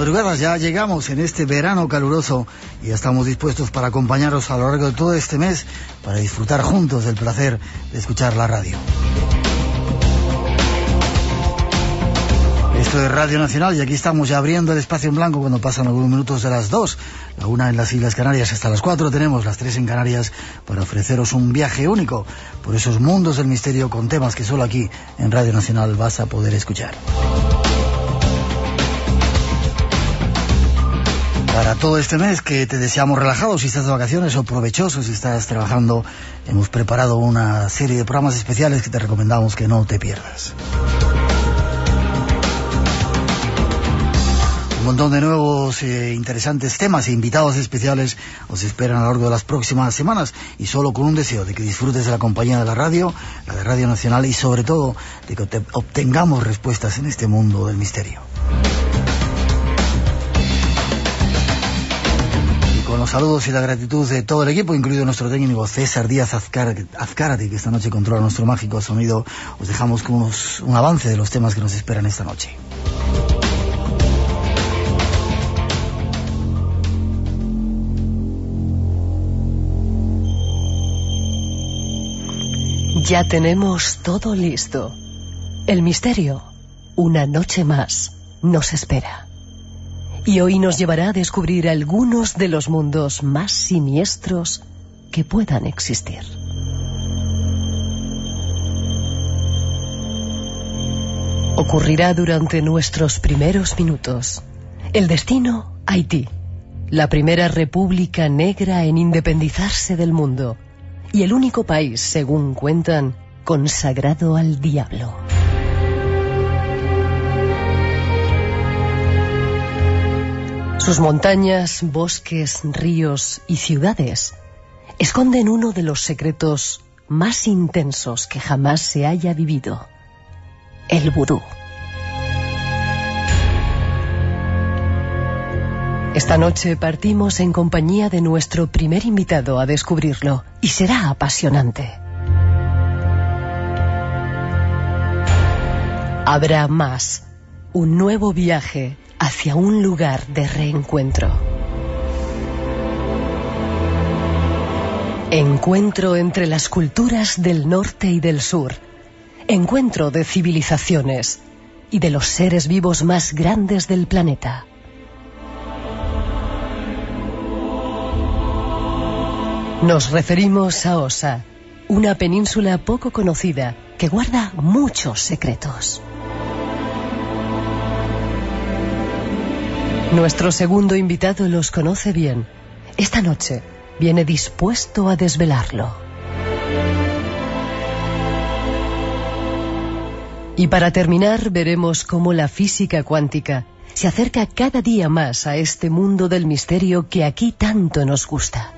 Madrugadas. Ya llegamos en este verano caluroso y estamos dispuestos para acompañaros a lo largo de todo este mes para disfrutar juntos del placer de escuchar la radio. Esto es Radio Nacional y aquí estamos ya abriendo el espacio en blanco cuando pasan algunos minutos de las dos. La una en las Islas Canarias hasta las cuatro tenemos las tres en Canarias para ofreceros un viaje único por esos mundos del misterio con temas que solo aquí en Radio Nacional vas a poder escuchar. Para todo este mes que te deseamos relajado si estás de vacaciones o provechoso si estás trabajando, hemos preparado una serie de programas especiales que te recomendamos que no te pierdas. Un montón de nuevos e interesantes temas e invitados especiales os esperan a lo largo de las próximas semanas y solo con un deseo de que disfrutes de la compañía de la radio, la de Radio Nacional y sobre todo de que obtengamos respuestas en este mundo del misterio. Los saludos y la gratitud de todo el equipo, incluido nuestro técnico César Díaz Azcárate, que esta noche controla nuestro mágico sonido, os dejamos un avance de los temas que nos esperan esta noche. Ya tenemos todo listo. El misterio, una noche más, nos espera. Y hoy nos llevará a descubrir algunos de los mundos más siniestros que puedan existir. Ocurrirá durante nuestros primeros minutos. El destino, Haití, la primera república negra en independizarse del mundo y el único país, según cuentan, consagrado al diablo. Sus montañas, bosques, ríos y ciudades esconden uno de los secretos más intensos que jamás se haya vivido, el vudú. Esta noche partimos en compañía de nuestro primer invitado a descubrirlo y será apasionante. Habrá más, un nuevo viaje hacia un lugar de reencuentro. Encuentro entre las culturas del norte y del sur. Encuentro de civilizaciones y de los seres vivos más grandes del planeta. Nos referimos a Osa, una península poco conocida que guarda muchos secretos. Nuestro segundo invitado los conoce bien. Esta noche viene dispuesto a desvelarlo. Y para terminar veremos cómo la física cuántica se acerca cada día más a este mundo del misterio que aquí tanto nos gusta.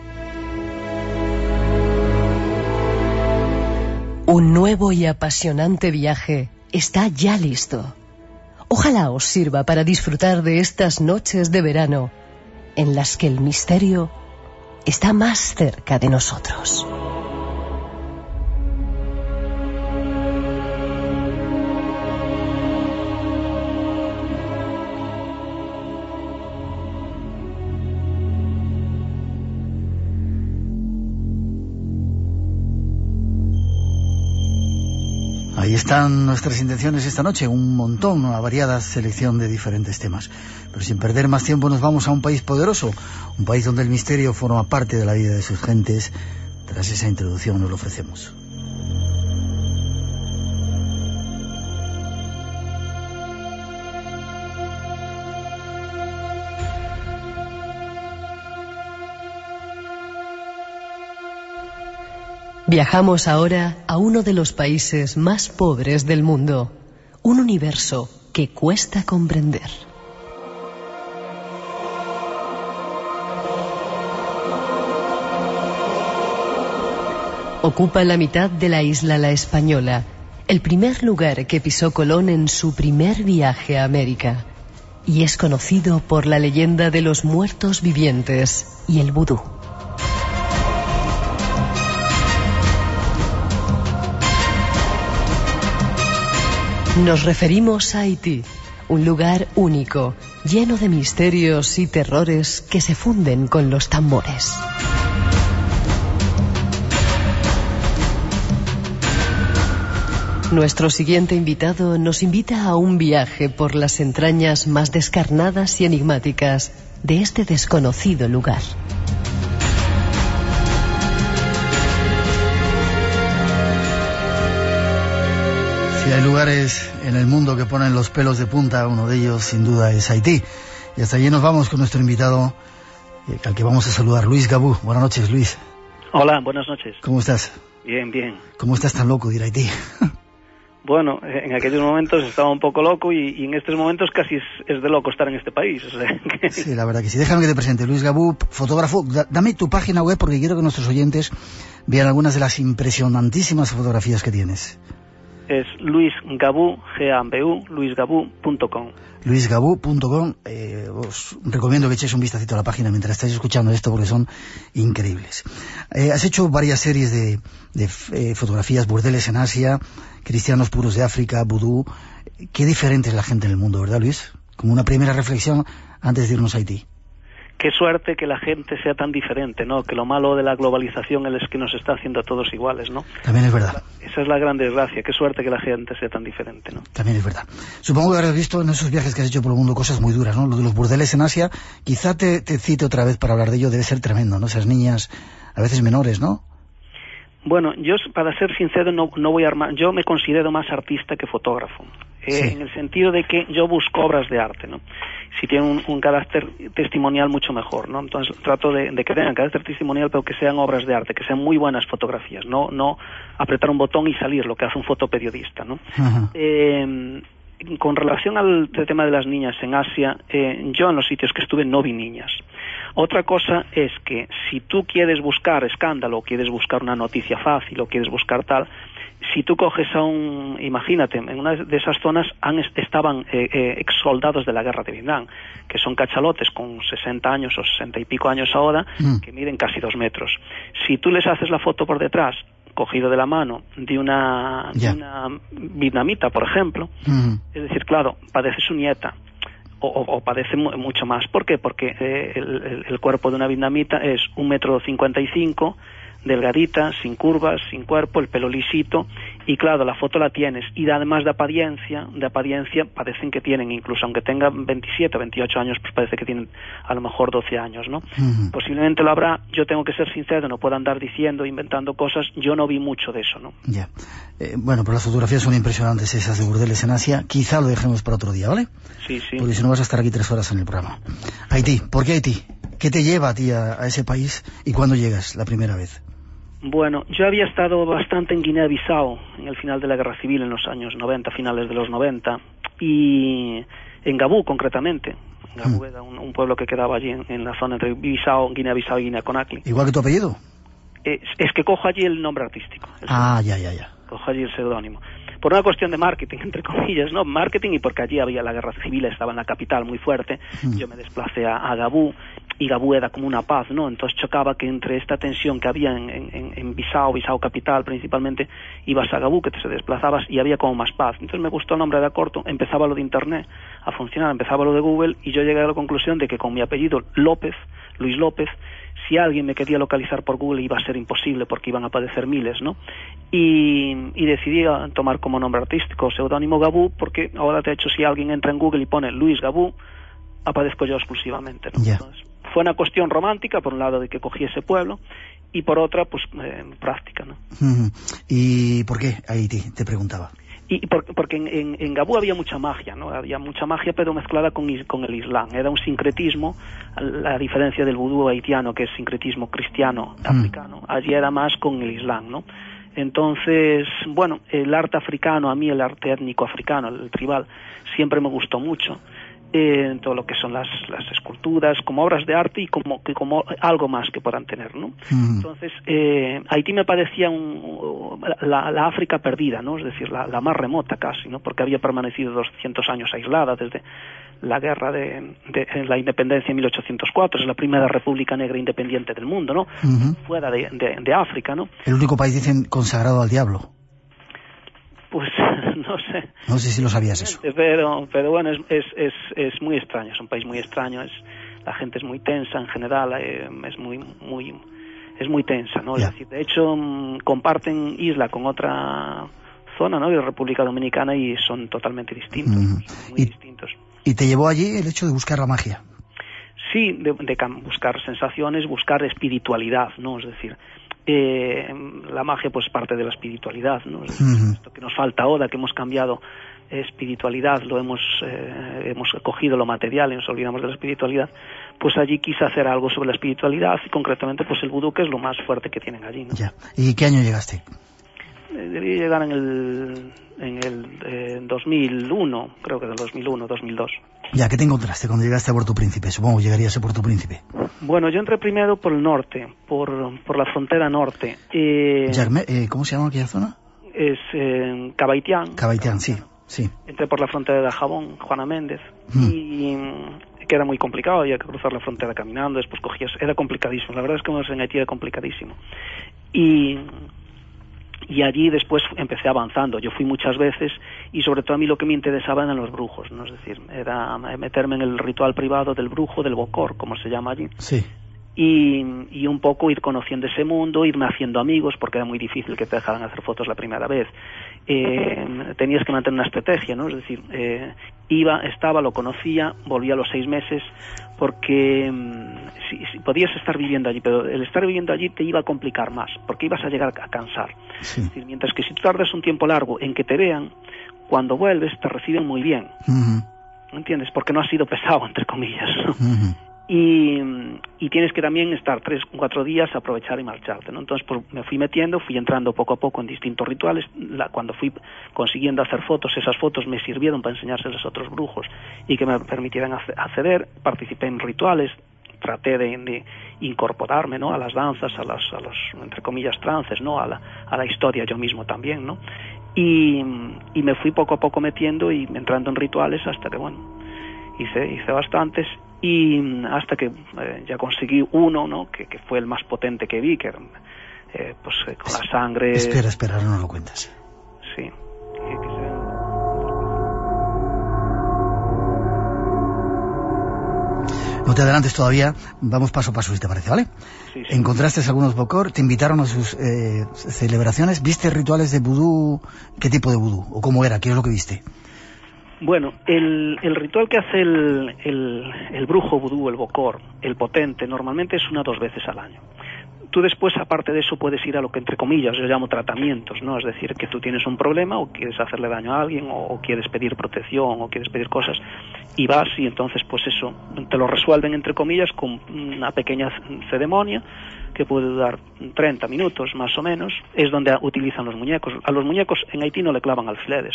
Un nuevo y apasionante viaje está ya listo. Ojalá os sirva para disfrutar de estas noches de verano en las que el misterio está más cerca de nosotros. Ahí están nuestras intenciones esta noche, un montón, una variada selección de diferentes temas. Pero sin perder más tiempo nos vamos a un país poderoso, un país donde el misterio forma parte de la vida de sus gentes. Tras esa introducción nos lo ofrecemos. Viajamos ahora a uno de los países más pobres del mundo, un universo que cuesta comprender. Ocupa la mitad de la isla La Española, el primer lugar que pisó Colón en su primer viaje a América, y es conocido por la leyenda de los muertos vivientes y el vudú. Nos referimos a Haití, un lugar único, lleno de misterios y terrores que se funden con los tambores. Nuestro siguiente invitado nos invita a un viaje por las entrañas más descarnadas y enigmáticas de este desconocido lugar. Hay lugares en el mundo que ponen los pelos de punta, uno de ellos sin duda es Haití. Y hasta allí nos vamos con nuestro invitado, eh, al que vamos a saludar, Luis Gabú. Buenas noches, Luis. Hola, buenas noches. ¿Cómo estás? Bien, bien. ¿Cómo estás tan loco de ir a Haití? Bueno, en aquellos momentos estaba un poco loco y, en estos momentos casi es, de loco estar en este país. Sí, la verdad que sí. Déjame que te presente. Luis Gabú, fotógrafo. dame tu página web porque quiero que nuestros oyentes vean algunas de las impresionantísimas fotografías que tienes es luisgabu, g luisgabu.com. luisgabu.com, eh, os recomiendo que echéis un vistacito a la página mientras estáis escuchando esto porque son increíbles. Eh, has hecho varias series de, eh, fotografías, burdeles en Asia, cristianos puros de África, vudú. Qué diferente es la gente en el mundo, ¿verdad, Luis? Como una primera reflexión antes de irnos a Haití qué suerte que la gente sea tan diferente, ¿no? Que lo malo de la globalización es que nos está haciendo a todos iguales, ¿no? También es verdad. Esa es la gran desgracia, qué suerte que la gente sea tan diferente, ¿no? También es verdad. Supongo que habrás visto en esos viajes que has hecho por el mundo cosas muy duras, ¿no? Lo de los burdeles en Asia, quizá te, te cite otra vez para hablar de ello, debe ser tremendo, ¿no? Esas niñas, a veces menores, ¿no? Bueno, yo para ser sincero no, no voy a armar, yo me considero más artista que fotógrafo, eh, en el sentido de que yo busco obras de arte, ¿no? Si tienen un, carácter testimonial mucho mejor, ¿no? Entonces trato de, que tengan carácter testimonial pero que sean obras de arte, que sean muy buenas fotografías, no, no apretar un botón y salir, lo que hace un fotoperiodista, ¿no? Eh, con relación al tema de las niñas en Asia, eh, yo en los sitios que estuve no vi niñas. Otra cosa es que si tú quieres buscar escándalo, quieres buscar una noticia fácil, o quieres buscar tal, si tú coges a un, imagínate, en una de esas zonas estaban eh, eh, ex soldados de la guerra de Vietnam, que son cachalotes con 60 años o 60 y pico años ahora, mm. que miden casi dos metros. Si tú les haces la foto por detrás, cogido de la mano de una, vietnamita, por ejemplo, mm. es decir, claro, padece su nieta, o, padece mucho más. ¿Por qué? Porque eh, el, el, cuerpo de una vietnamita es un metro cincuenta y cinco, delgadita, sin curvas, sin cuerpo, el pelo lisito, y claro, la foto la tienes, y además de apariencia, de apariencia parecen que tienen, incluso aunque tengan 27 o 28 años, pues parece que tienen a lo mejor 12 años, ¿no? Posiblemente lo habrá, yo tengo que ser sincero, no puedo andar diciendo, inventando cosas, yo no vi mucho de eso, ¿no? Ya. Eh, bueno, pero las fotografías son impresionantes esas de burdeles en Asia, quizá lo dejemos para otro día, ¿vale? Sí, sí. Porque si no vas a estar aquí tres horas en el programa. Haití, ¿por qué Haití? ¿Qué te lleva a ti a ese país y cuándo llegas la primera vez? Bueno, yo había estado bastante en Guinea-Bissau en el final de la guerra civil, en los años 90, finales de los 90, y en Gabú concretamente. Gabú mm. era un, pueblo que quedaba allí en, la zona entre Bissau, Guinea-Bissau y Guinea-Conakry. ¿Igual que tu apellido? Es, es, que cojo allí el nombre artístico. ah, ya, ya, ya. Cojo allí el seudónimo. Por una cuestión de marketing, entre comillas, ¿no? Marketing y porque allí había la guerra civil, estaba en la capital muy fuerte. Mm. Yo me desplacé a, a Gabú y Gabú era como una paz, ¿no? Entonces chocaba que entre esta tensión que había en, en, en Bissau, Bissau capital principalmente, ibas a Gabú, que te se desplazabas y había como más paz. Entonces me gustó el nombre de corto, empezaba lo de Internet a funcionar, empezaba lo de Google y yo llegué a la conclusión de que con mi apellido López Luis López, si alguien me quería localizar por Google iba a ser imposible porque iban a aparecer miles, ¿no? Y, decidí tomar como nombre artístico seudónimo Gabú porque ahora de hecho si alguien entra en Google y pone Luis Gabú, aparezco yo exclusivamente, ¿no? Fue una cuestión romántica, por un lado, de que cogí ese pueblo, y por otra, pues eh, práctica, ¿no? ¿Y por qué Haití? Te preguntaba. Y porque en, en, Gabú había mucha magia, ¿no? Había mucha magia, pero mezclada con, con el Islam. Era un sincretismo, la diferencia del vudú haitiano, que es sincretismo cristiano africano. Allí era más con el Islam, ¿no? Entonces, bueno, el arte africano, a mí el arte étnico africano, el tribal, siempre me gustó mucho en todo lo que son las, las esculturas, como obras de arte y como, como algo más que puedan tener, ¿no? Entonces, eh, Haití me parecía un, la, África perdida, ¿no? Es decir, la, más remota casi, ¿no? Porque había permanecido 200 años aislada desde la guerra de, la independencia en 1804, es la primera república negra independiente del mundo, ¿no? Fuera de, de África, ¿no? El único país, dicen, consagrado al diablo. Pues no sé. No sé si lo sabías eso. Pero, pero bueno, es, es, es, muy extraño, es un país muy extraño, es, la gente es muy tensa en general, eh, es muy, muy, es muy tensa, ¿no? decir, de hecho, mm, comparten isla con otra zona, ¿no? la República Dominicana y son totalmente distintos, muy ¿Y, distintos. ¿Y te llevó allí el hecho de buscar la magia? Sí, de, de buscar sensaciones, buscar espiritualidad, ¿no? Es decir, eh, la magia pues parte de la espiritualidad, ¿no? Esto que nos falta ahora, que hemos cambiado espiritualidad, lo hemos, eh, hemos cogido lo material y nos olvidamos de la espiritualidad, pues allí quise hacer algo sobre la espiritualidad y concretamente pues el vudú que es lo más fuerte que tienen allí. ¿no? Ya. ¿Y qué año llegaste? Debí llegar en el, en el 2001, eh, creo que del 2001, 2002. Ya, ¿qué te encontraste cuando llegaste a Puerto Príncipe? Supongo que llegarías a Puerto Príncipe. Bueno, yo entré primero por el norte, por, por la frontera norte. Eh, eh ¿Cómo se llama aquella zona? Es eh, Cabaitián. Cabaitián, sí, sí. Entré por la frontera de Jabón, Juana Méndez, mm. y que era muy complicado, había que cruzar la frontera caminando, después cogías, era complicadísimo, la verdad es que en Haití era complicadísimo. Y y allí después empecé avanzando. Yo fui muchas veces y sobre todo a mí lo que me interesaba eran los brujos, ¿no? Es decir, era meterme en el ritual privado del brujo, del bocor, como se llama allí. Sí. Y, y, un poco ir conociendo ese mundo, irme haciendo amigos, porque era muy difícil que te dejaran hacer fotos la primera vez. Eh, tenías que mantener una estrategia, ¿no? Es decir, eh, iba, estaba, lo conocía, volvía a los seis meses, porque mm, si, podías estar viviendo allí, pero el estar viviendo allí te iba a complicar más, porque ibas a llegar a cansar. mientras que si tú tardas un tiempo largo en que te vean, cuando vuelves te reciben muy bien. ¿Me entiendes? Porque no has sido pesado, entre comillas. Y, tienes que también estar tres, cuatro días, aprovechar y marcharte, ¿no? Entonces pues, me fui metiendo, fui entrando poco a poco en distintos rituales, cuando fui consiguiendo hacer fotos, esas fotos me sirvieron para enseñárselas a otros brujos y que me permitieran acceder, participé en rituales, traté de, incorporarme ¿no? a las danzas, a, las, a los, entre comillas, trances, ¿no? a, la, a la historia yo mismo también, ¿no? Y, y me fui poco a poco metiendo y entrando en rituales hasta que, bueno, hice, hice bastantes y hasta que eh, ya conseguí uno, ¿no? Que, que, fue el más potente que vi, que eh, pues eh, con la sangre... Espera, espera, no lo cuentas. Sí. No te adelantes todavía, vamos paso a paso si te parece, ¿vale? Sí, ¿Encontraste algunos Bokor? ¿Te invitaron a sus eh, celebraciones? ¿Viste rituales de vudú? ¿Qué tipo de vudú? ¿O cómo era? ¿Qué es lo que viste? Bueno, el, el ritual que hace el, brujo vudú, el bocor, el potente, normalmente es una dos veces al año tú después, aparte de eso, puedes ir a lo que entre comillas yo llamo tratamientos, ¿no? Es decir, que tú tienes un problema o quieres hacerle daño a alguien o, quieres pedir protección o quieres pedir cosas y vas y entonces pues eso te lo resuelven entre comillas con una pequeña ceremonia que puede durar 30 minutos más o menos, es donde utilizan los muñecos. A los muñecos en Haití no le clavan alfileres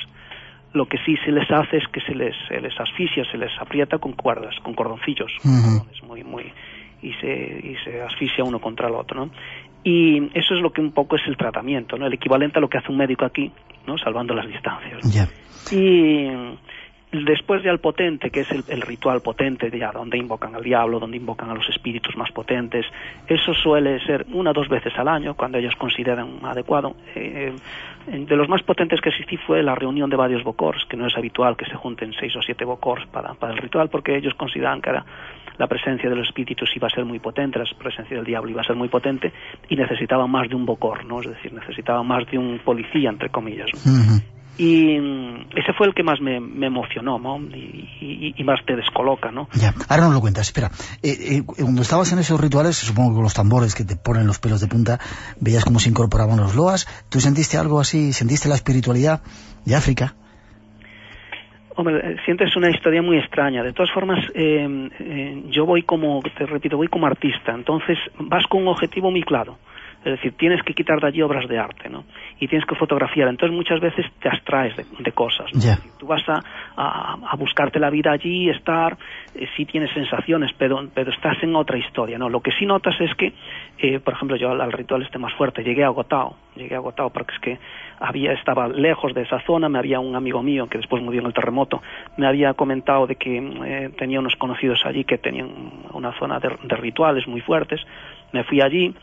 lo que sí se les hace es que se les, se les asfixia, se les aprieta con cuerdas, con cordoncillos, muy, muy, y se, y se asfixia uno contra el otro, ¿no? Y eso es lo que un poco es el tratamiento, ¿no? El equivalente a lo que hace un médico aquí, ¿no? Salvando las distancias. Y después ya el potente, que es el, ritual potente, ya donde invocan al diablo, donde invocan a los espíritus más potentes, eso suele ser una o dos veces al año, cuando ellos consideran adecuado. Eh, de los más potentes que existí fue la reunión de varios bocors, que no es habitual que se junten seis o siete bocors para, para el ritual, porque ellos consideran que la presencia de los espíritus iba a ser muy potente, la presencia del diablo iba a ser muy potente y necesitaban más de un bocor, ¿no? Es decir, necesitaban más de un policía, entre comillas. Y mm, ese fue el que más me, emocionó, ¿no? Y, más te descoloca, ¿no? Ya, ahora no lo cuentas, espera. Eh, eh, cuando estabas en esos rituales, supongo que con los tambores que te ponen los pelos de punta, veías cómo se incorporaban los loas. ¿Tú sentiste algo así? ¿Sentiste la espiritualidad de África? Hombre, eh, sientes una historia muy extraña. De todas formas, yo voy como, te repito, voy como artista. Entonces, vas con un objetivo muy claro. Es decir, tienes que quitar de allí obras de arte, ¿no? Y tienes que fotografiar. Entonces muchas veces te abstraes de, cosas. ¿no? Tú vas a, a, buscarte la vida allí, estar, eh, sí tienes sensaciones, pero, pero estás en otra historia, ¿no? Lo que sí notas es que, eh, por ejemplo, yo al, ritual este más fuerte llegué agotado, llegué agotado porque es que había, estaba lejos de esa zona, me había un amigo mío que después murió en el terremoto, me había comentado de que eh, tenía unos conocidos allí que tenían una zona de, de rituales muy fuertes, me fui allí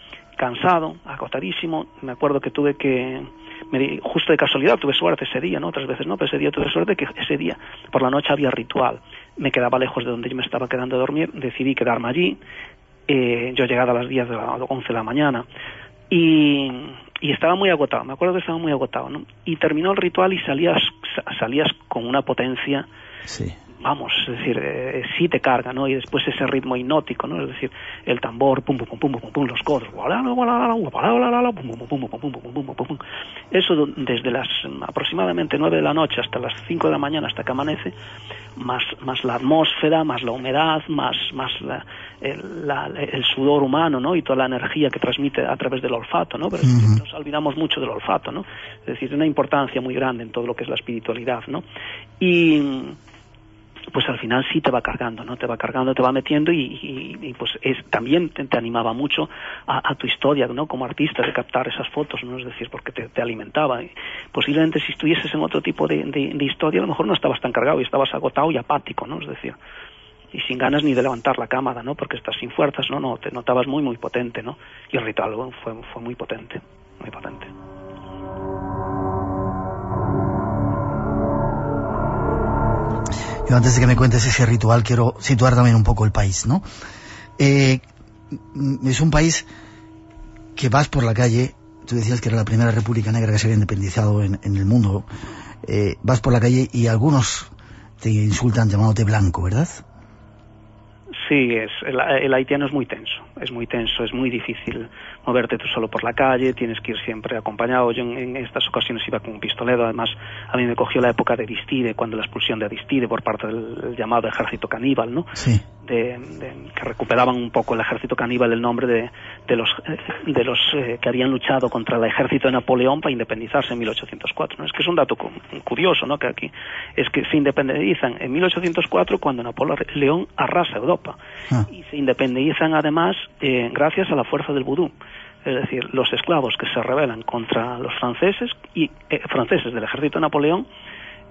cansado, agotadísimo. Me acuerdo que tuve que, me, justo de casualidad, tuve suerte ese día, ¿no? Otras veces no, pero ese día tuve suerte que ese día, por la noche había ritual. Me quedaba lejos de donde yo me estaba quedando a dormir, decidí quedarme allí. Eh, yo llegaba a las 10 de las 11 de la mañana y, y estaba muy agotado, me acuerdo que estaba muy agotado, ¿no? Y terminó el ritual y salías, salías con una potencia sí vamos, es decir, eh, sí te carga, ¿no? Y después ese ritmo hipnótico, ¿no? Es decir, el tambor, pum, pum, pum, pum, pum, los codos, eso desde las aproximadamente nueve de la noche hasta las cinco de la mañana hasta que amanece, más, más la atmósfera, más la humedad, más, más la, el, la, el, sudor humano, ¿no? Y toda la energía que transmite a través del olfato, ¿no? Pero nos olvidamos mucho del olfato, ¿no? Es decir, una importancia muy grande en todo lo que es la espiritualidad, ¿no? Y pues al final sí te va cargando, ¿no? Te va cargando, te va metiendo y, pues es, también te, animaba mucho a, tu historia, ¿no? Como artista de captar esas fotos, ¿no? Es decir, porque te, alimentaba. posiblemente si estuvieses en otro tipo de, historia, a lo mejor no estabas tan cargado y estabas agotado y apático, ¿no? Es decir, y sin ganas ni de levantar la cámara, ¿no? Porque estás sin fuerzas, ¿no? No, te notabas muy, muy potente, ¿no? Y el ritual fue, fue muy potente, muy potente. Yo antes de que me cuentes ese ritual quiero situar también un poco el país, ¿no? Eh, es un país que vas por la calle, tú decías que era la primera república negra que se había independizado en, el mundo, eh, vas por la calle y algunos te insultan llamándote blanco, ¿verdad? Sí, es, el, haitiano es muy tenso, es muy tenso, es muy difícil moverte tú solo por la calle, tienes que ir siempre acompañado. Yo en, estas ocasiones iba con un pistolero, además a mí me cogió la época de Aristide, cuando la expulsión de Aristide por parte del llamado ejército caníbal, ¿no? Sí de, que recuperaban un poco el ejército caníbal el nombre de, de los, de los eh, que habían luchado contra el ejército de Napoleón para independizarse en 1804. ¿no? Es que es un dato curioso, ¿no? que aquí es que se independizan en 1804 cuando Napoleón arrasa Europa ah. y se independizan además eh, gracias a la fuerza del vudú es decir, los esclavos que se rebelan contra los franceses y eh, franceses del ejército de Napoleón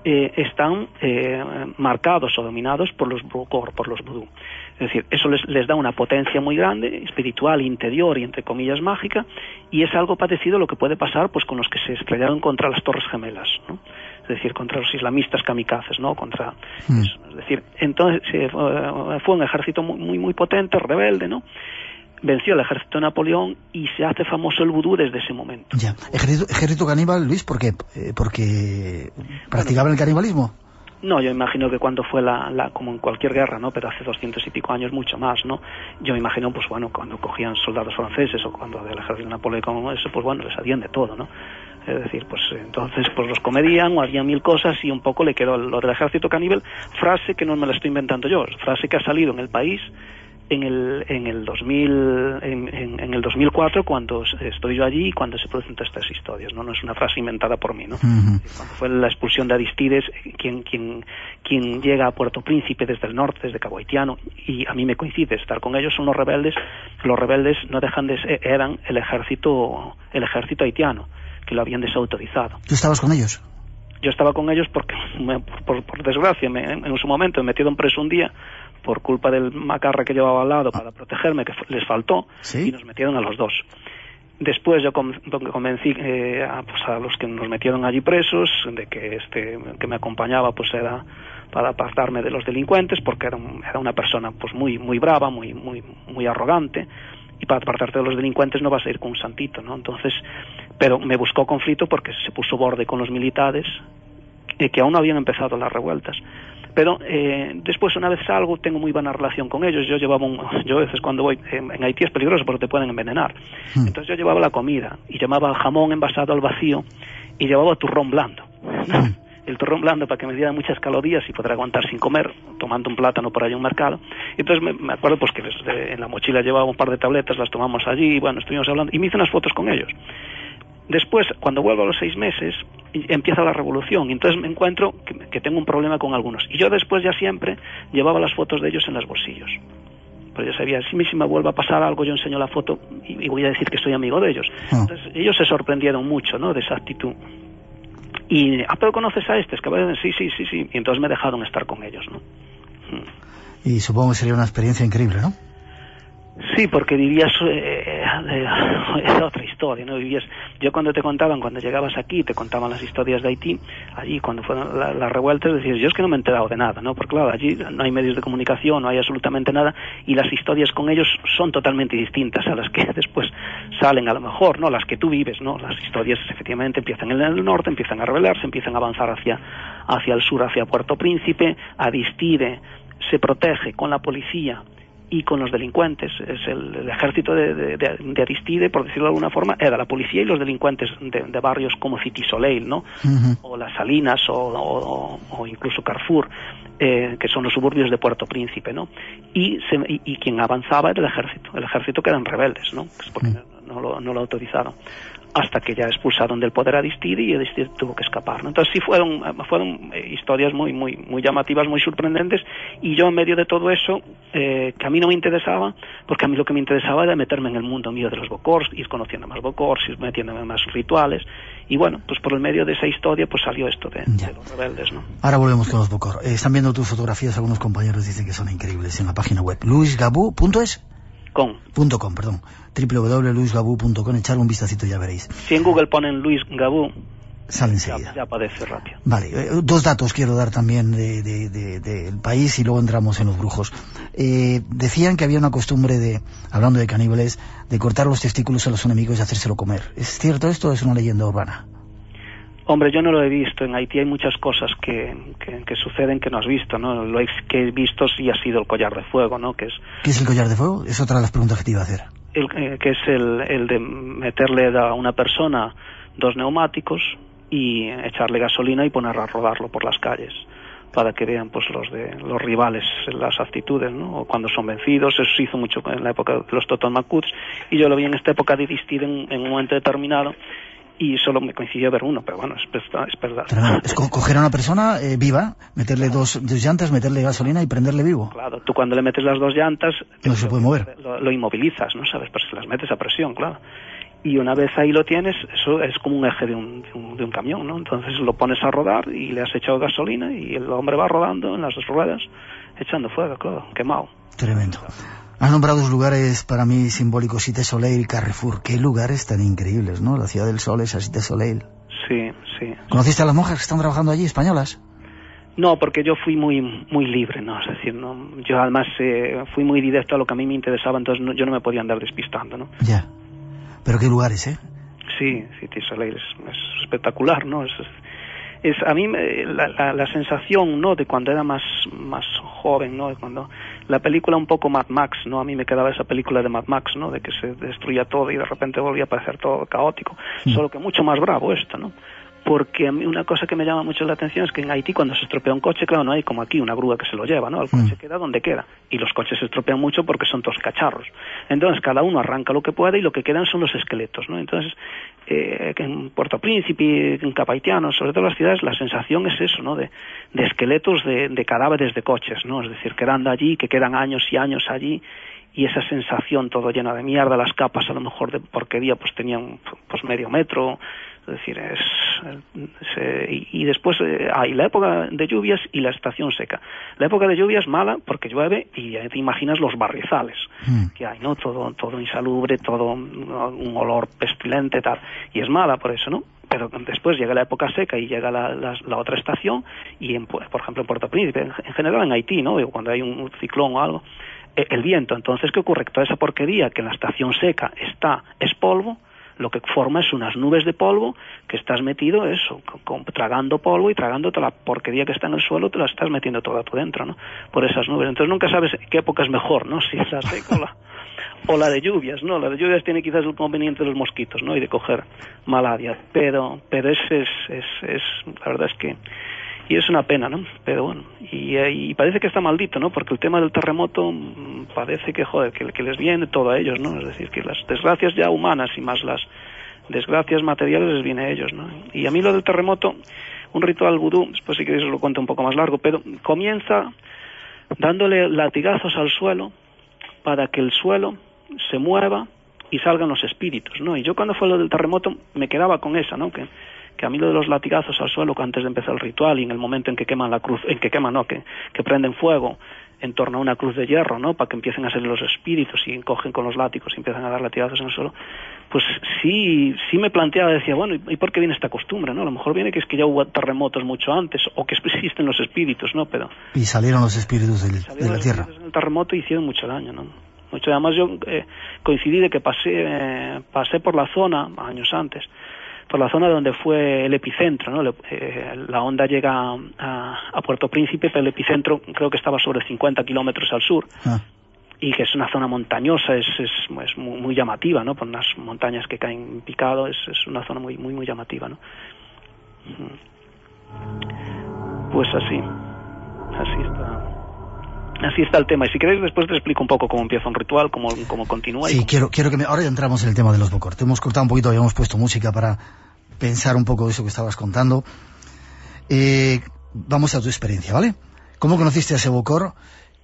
eh, están eh, marcados o dominados por los por los vudú. Es decir, eso les, les, da una potencia muy grande, espiritual, interior y entre comillas mágica, y es algo parecido a lo que puede pasar pues con los que se estrellaron contra las Torres Gemelas, ¿no? es decir, contra los islamistas kamikazes, ¿no? Contra mm. Es decir, entonces eh, fue un ejército muy, muy muy potente, rebelde, ¿no? Venció al ejército de Napoleón y se hace famoso el vudú desde ese momento. Ya. ¿Ejército, ejército caníbal, Luis? ¿Por qué? Eh, ¿Porque practicaban el canibalismo? No, yo imagino que cuando fue la, la, como en cualquier guerra, ¿no? Pero hace doscientos y pico años, mucho más, ¿no? Yo me imagino, pues bueno, cuando cogían soldados franceses o cuando el ejército de Napoleón, eso, pues bueno, les hacían de todo, ¿no? Es decir, pues entonces pues los comedían o hacían mil cosas y un poco le quedó lo del ejército caníbal, frase que no me la estoy inventando yo, frase que ha salido en el país en el, en el 2000, en, en, el 2004 cuando estoy yo allí y cuando se producen todas estas historias, ¿no? No es una frase inventada por mí, ¿no? Cuando fue la expulsión de Aristides, quien, quien, quien llega a Puerto Príncipe desde el norte, desde Cabo Haitiano, y a mí me coincide estar con ellos, son los rebeldes, los rebeldes no dejan de ser, eran el ejército, el ejército haitiano, que lo habían desautorizado. ¿Tú estabas con ellos? Yo estaba con ellos porque, por, por, desgracia, me, en su momento me metieron preso un día por culpa del macarra que llevaba al lado para protegerme, que les faltó, y nos metieron a los dos. Después yo convencí eh, a, pues a, los que nos metieron allí presos de que este que me acompañaba pues era para apartarme de los delincuentes porque era, era una persona pues muy muy brava, muy muy muy arrogante y para apartarte de los delincuentes no vas a ir con un santito, ¿no? Entonces, pero me buscó conflicto porque se puso borde con los militares eh, que aún no habían empezado las revueltas. Pero eh, después, una vez salgo, tengo muy buena relación con ellos. Yo llevaba un, yo a veces cuando voy, en, Haití es peligroso porque te pueden envenenar. Hmm. Entonces yo llevaba la comida y llevaba jamón envasado al vacío y llevaba turrón blando. Hmm. El turrón blando para que me diera muchas calorías y poder aguantar sin comer, tomando un plátano por ahí en un mercado. Entonces me, acuerdo pues que en la mochila llevaba un par de tabletas, las tomamos allí y bueno, estuvimos hablando y me hice unas fotos con ellos. Después, cuando vuelvo a los seis meses, empieza la revolución. Y entonces me encuentro que, tengo un problema con algunos. Y yo después ya siempre llevaba las fotos de ellos en los bolsillos. Pero yo sabía, si, si me vuelve a pasar algo, yo enseño la foto y, voy a decir que soy amigo de ellos. Ah. Entonces ellos se sorprendieron mucho ¿no? de esa actitud. Y, ah, pero conoces a este, es que sí, sí, sí, sí. Y entonces me dejaron estar con ellos, ¿no? Y supongo que sería una experiencia increíble, ¿no? Sí, porque vivías eh, eh, otra historia, ¿no? Vivías, yo cuando te contaban, cuando llegabas aquí, te contaban las historias de Haití, allí cuando fueron las revueltas, decías, yo es que no me he enterado de nada, ¿no? Porque claro, allí no hay medios de comunicación, no hay absolutamente nada, y las historias con ellos son totalmente distintas a las que después salen a lo mejor, ¿no? Las que tú vives, ¿no? Las historias efectivamente empiezan en el norte, empiezan a rebelarse, empiezan a avanzar hacia, hacia el sur, hacia Puerto Príncipe, Aristide se protege con la policía y con los delincuentes. Es el, ejército de, Aristide, por decirlo de alguna forma, era la policía y los delincuentes de, barrios como City Soleil, ¿no? O Las Salinas o, incluso Carrefour, eh, que son los suburbios de Puerto Príncipe, ¿no? Y, y, quien avanzaba era el ejército, el ejército que eran rebeldes, ¿no? porque no, lo, no lo autorizaron hasta que ya expulsaron del poder a Aristide y Aristide tuvo que escapar. ¿no? Entonces sí fueron, fueron eh, historias muy, muy, muy llamativas, muy sorprendentes y yo en medio de todo eso, eh, que a mí no me interesaba, porque a mí lo que me interesaba era meterme en el mundo mío de los Bocors, ir conociendo más Bocors, ir metiéndome en más rituales y bueno, pues por el medio de esa historia pues salió esto de, los rebeldes. ¿no? Ahora volvemos con los Bocor. Eh, están viendo tus fotografías, algunos compañeros dicen que son increíbles en la página web. luisgabu.es con. Punto com, perdón. www.luisgabu.com, echarle un vistacito y ya veréis. Si en Google ponen Luis Gabú, sale enseguida. Ya, aparece rápido. Vale, eh, dos datos quiero dar también del de, país y luego entramos en los brujos. Eh, decían que había una costumbre de, hablando de caníbales, de cortar los testículos a los enemigos y hacérselo comer. ¿Es cierto esto o es una leyenda urbana? Hombre, yo no lo he visto. En Haití hay muchas cosas que, que, suceden que no has visto, ¿no? Lo que he visto sí ha sido el collar de fuego, ¿no? Que es, ¿Qué es el collar de fuego? Es otra de las preguntas que te iba a hacer. El, eh, que es el, el de meterle a una persona dos neumáticos y echarle gasolina y poner a rodarlo por las calles para que vean pues los de los rivales las actitudes ¿no? o cuando son vencidos eso se hizo mucho en la época de los Totomacuts y yo lo vi en esta época de Aristide en, en un momento determinado y solo me coincidió ver uno, pero bueno, es, es verdad. es coger a una persona eh, viva, meterle dos, llantas, meterle gasolina y prenderle vivo. Claro, tú cuando le metes las dos llantas... No se puede mover. Lo, inmovilizas, ¿no? ¿Sabes? Pues las metes a presión, claro. Y una vez ahí lo tienes, eso es como un eje de un, de un, camión, ¿no? Entonces lo pones a rodar y le has echado gasolina y el hombre va rodando en las dos ruedas, echando fuego, claro, quemado. Tremendo. Has nombrado dos lugares para mí simbólicos, Cité Soleil y Carrefour. Qué lugares tan increíbles, ¿no? La ciudad del sol, esa Cité Soleil. Sí, sí. ¿Conociste a las monjas que están trabajando allí, españolas? No, porque yo fui muy muy libre, ¿no? Es decir, no, yo además eh, fui muy directo a lo que a mí me interesaba, entonces yo no me podía andar despistando, ¿no? Ya. Pero qué lugares, ¿eh? Sí, Cité Soleil es, espectacular, ¿no? Es, es a mí la, la, sensación no de cuando era más más joven no de cuando la película un poco Mad Max no a mí me quedaba esa película de Mad Max no de que se destruía todo y de repente volvía a parecer todo caótico. Mm. solo que mucho más bravo esto no porque a mí una cosa que me llama mucho la atención es que en Haití cuando se estropea un coche, claro, no hay como aquí una grúa que se lo lleva, ¿no? El coche mm. queda donde queda. Y los coches se estropean mucho porque son todos cacharros. Entonces cada uno arranca lo que puede y lo que quedan son los esqueletos, ¿no? Entonces, eh, en Puerto Príncipe, en Capaitiano, sobre todo en las ciudades, la sensación es eso, ¿no? De, esqueletos de, de cadáveres de coches, ¿no? Es decir, quedando allí, que quedan años y años allí y esa sensación todo llena de mierda, las capas a lo mejor de porquería pues tenían pues medio metro, es decir, es, y, después eh, hay la época de lluvias y la estación seca. La época de lluvias es mala porque llueve y ya te imaginas los barrizales mm. que hay, ¿no? Todo, todo insalubre, todo un olor pestilente, tal. Y es mala por eso, ¿no? Pero después llega la época seca y llega la, la, otra estación y, en, por ejemplo, en Puerto Príncipe, en, general en Haití, ¿no? Cuando hay un ciclón o algo, eh, el viento. Entonces, ¿qué ocurre? Toda esa porquería que en la estación seca está, es polvo, lo que forma es unas nubes de polvo que estás metido eso, tragando polvo y tragando toda la porquería que está en el suelo, te la estás metiendo toda tú dentro, ¿no? Por esas nubes. Entonces nunca sabes qué época es mejor, ¿no? Si es la seca o la, o la de lluvias, ¿no? La de lluvias tiene quizás el conveniente de los mosquitos, ¿no? Y de coger malaria. Pero, pero es, es, es, es la verdad es que y es una pena, ¿no? Pero bueno, y, y, parece que está maldito, ¿no? Porque el tema del terremoto mm, parece que, joder, que, que, les viene todo a ellos, ¿no? Es decir, que las desgracias ya humanas y más las desgracias materiales les viene a ellos, ¿no? Y a mí lo del terremoto, un ritual vudú, después si queréis os lo cuento un poco más largo, pero comienza dándole latigazos al suelo para que el suelo se mueva y salgan los espíritus, ¿no? Y yo cuando fue lo del terremoto me quedaba con esa, ¿no? Que que a mí lo de los latigazos al suelo antes de empezar el ritual y en el momento en que queman la cruz, en que queman, no, que, que prenden fuego en torno a una cruz de hierro, ¿no? Para que empiecen a salir los espíritus y cogen con los látigos y empiezan a dar latigazos en el suelo, pues sí, sí me planteaba, decía, bueno, ¿y por qué viene esta costumbre, no? A lo mejor viene que es que ya hubo terremotos mucho antes o que existen los espíritus, ¿no? Pero... Y salieron los espíritus de la tierra. En el terremoto hicieron mucho daño, ¿no? Mucho, además yo eh, coincidí de que pasé, eh, pasé por la zona años antes por la zona donde fue el epicentro. ¿no? Eh, la onda llega a, Puerto Príncipe, pero el epicentro creo que estaba sobre 50 kilómetros al sur. Ah. Y que es una zona montañosa, es, es, muy, llamativa, ¿no? Por unas montañas que caen picado, es, es una zona muy, muy, muy llamativa, ¿no? Pues así, así está así está el tema. Y si queréis, después te explico un poco cómo empieza un ritual, cómo, cómo continúa. Sí, quiero, quiero que me... ahora ya entramos en el tema de los bocor. Te hemos cortado un poquito, habíamos puesto música para pensar un poco eso que estabas contando. Eh, vamos a tu experiencia, ¿vale? ¿Cómo conociste a ese bocor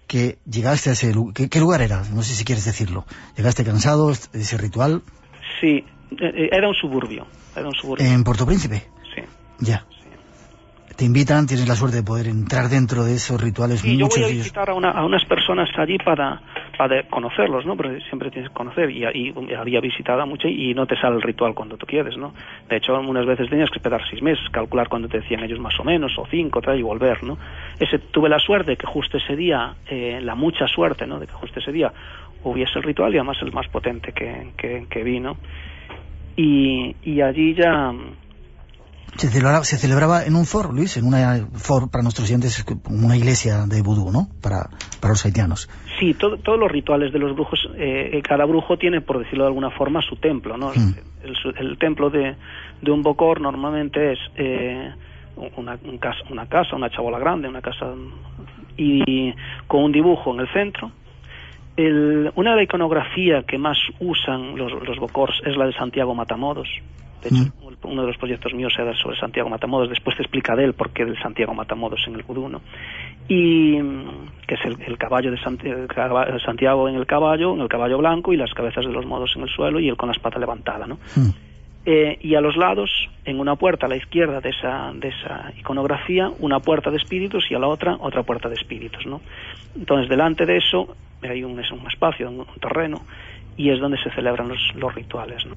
que llegaste a ese lugar? ¿Qué, lugar era? No sé si quieres decirlo. ¿Llegaste cansado de ese ritual? Sí, eh, eh, era un suburbio. Era un suburbio. ¿En Puerto Príncipe? Sí. Ya te invitan, tienes la suerte de poder entrar dentro de esos rituales. Y yo voy a visitar a, unas personas allí para, para conocerlos, ¿no? Porque siempre tienes que conocer y, había visitado a muchos y no te sale el ritual cuando tú quieres, ¿no? De hecho, unas veces tenías que esperar seis meses, calcular cuando te decían ellos más o menos, o cinco, tal, y volver, ¿no? Ese, tuve la suerte que justo ese día, eh, la mucha suerte, ¿no? De que justo ese día hubiese el ritual y además el más potente que, que, que vi, ¿no? Y, y allí ya se celebraba, se celebraba en un foro, Luis, en una for para nuestros clientes, una iglesia de vudú, ¿no? Para, para los haitianos. Sí, todos los rituales de los brujos, eh, eh, cada brujo tiene, por decirlo de alguna forma, su templo, ¿no? Hmm. El, templo de, de, un bocor normalmente es eh, una, casa, una casa, una chabola grande, una casa y con un dibujo en el centro. El, una de la iconografía que más usan los, los bocors es la de Santiago Matamoros. De hecho, mm uno de los proyectos míos era sobre Santiago Matamodos, después te explica de él por qué del Santiago Matamodos en el vudú, Y que es el, caballo de Santiago, en el caballo, en el caballo blanco y las cabezas de los modos en el suelo y él con la espata levantada, ¿no? Hmm. Eh, y a los lados, en una puerta a la izquierda de esa, de esa iconografía, una puerta de espíritus y a la otra, otra puerta de espíritus, ¿no? Entonces, delante de eso, hay un, es un espacio, un terreno, y es donde se celebran los, los rituales. ¿no?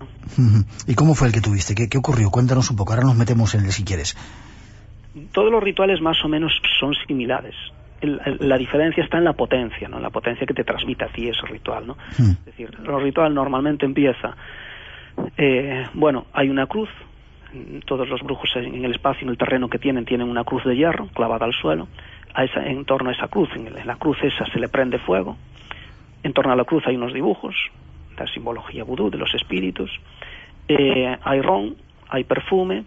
¿Y cómo fue el que tuviste? ¿Qué, ¿Qué, ocurrió? Cuéntanos un poco, ahora nos metemos en él si quieres. Todos los rituales más o menos son similares. la diferencia está en la potencia, ¿no? la potencia que te transmite a ti ese ritual. ¿no? Es decir, el ritual normalmente empieza, eh, bueno, hay una cruz, todos los brujos en el espacio, en el terreno que tienen, tienen una cruz de hierro clavada al suelo, a esa, en torno a esa cruz, en la cruz esa se le prende fuego, en torno a la cruz hay unos dibujos, la simbología vudú de los espíritus. Eh, hay ron, hay perfume,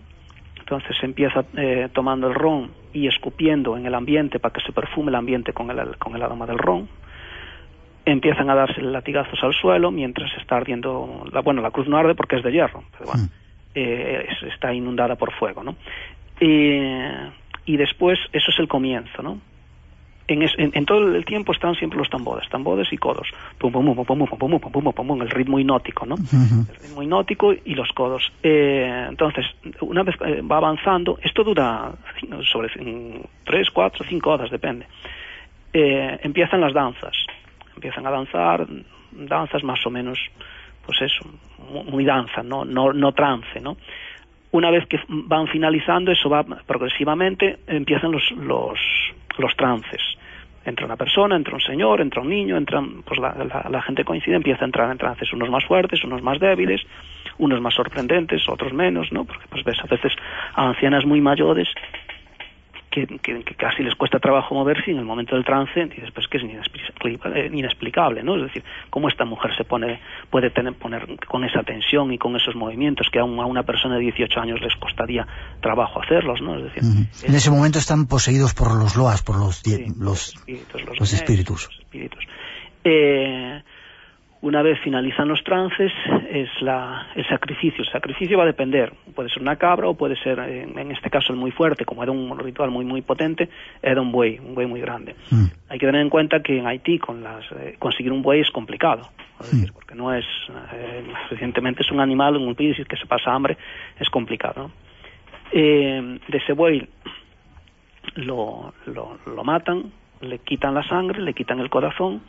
entonces se empieza eh, tomando el ron y escupiendo en el ambiente para que se perfume el ambiente con el, con el aroma del ron. Empiezan a darse latigazos al suelo mientras está ardiendo, la, bueno, la cruz no arde porque es de hierro, pero bueno, mm. eh, está inundada por fuego, ¿no? y después, eso es el comienzo, ¿no? En, es, en, en, todo el tiempo están siempre los tambores, tambores y codos. Pum, pum, pum, pum, pum, pum, pum, pum, pum, el ritmo hipnótico, ¿no? Uh -huh. El ritmo hipnótico y los codos. Eh, entonces, una vez eh, va avanzando, esto dura sobre tres, cuatro, cinco horas, depende. Eh, empiezan las danzas. Empiezan a danzar, danzas más o menos, pues eso, muy, muy danza, no, no, no trance, ¿no? Una vez que van finalizando, eso va progresivamente, empiezan los, los, los trances. Entra una persona, entra un señor, entra un niño, entran, pues la, gente coincide, empieza a entrar en trances, unos más fuertes, unos más débiles, unos más sorprendentes, otros menos, ¿no? Porque pues ves a veces a ancianas muy mayores que, que, que, casi les cuesta trabajo moverse y en el momento del trance dices pues que es inexplicable, ¿no? Es decir, cómo esta mujer se pone puede tener poner con esa tensión y con esos movimientos que a, un, a una persona de 18 años les costaría trabajo hacerlos, ¿no? Es decir, uh -huh. es, en ese momento están poseídos por los loas, por los sí, los, espíritus, los, los espíritus. Los espíritus. Eh, una vez finalizan los trances es la, el sacrificio. El sacrificio va a depender, puede ser una cabra o puede ser, en, en, este caso el muy fuerte, como era un ritual muy muy potente, era un buey, un buey muy grande. Mm. Hay que tener en cuenta que en Haití con las, eh, conseguir un buey es complicado, es decir, mm. porque no es, eh, recientemente es un animal en un país que se pasa hambre, es complicado. ¿no? Eh, de ese buey lo, lo, lo matan, le quitan la sangre, le quitan el corazón,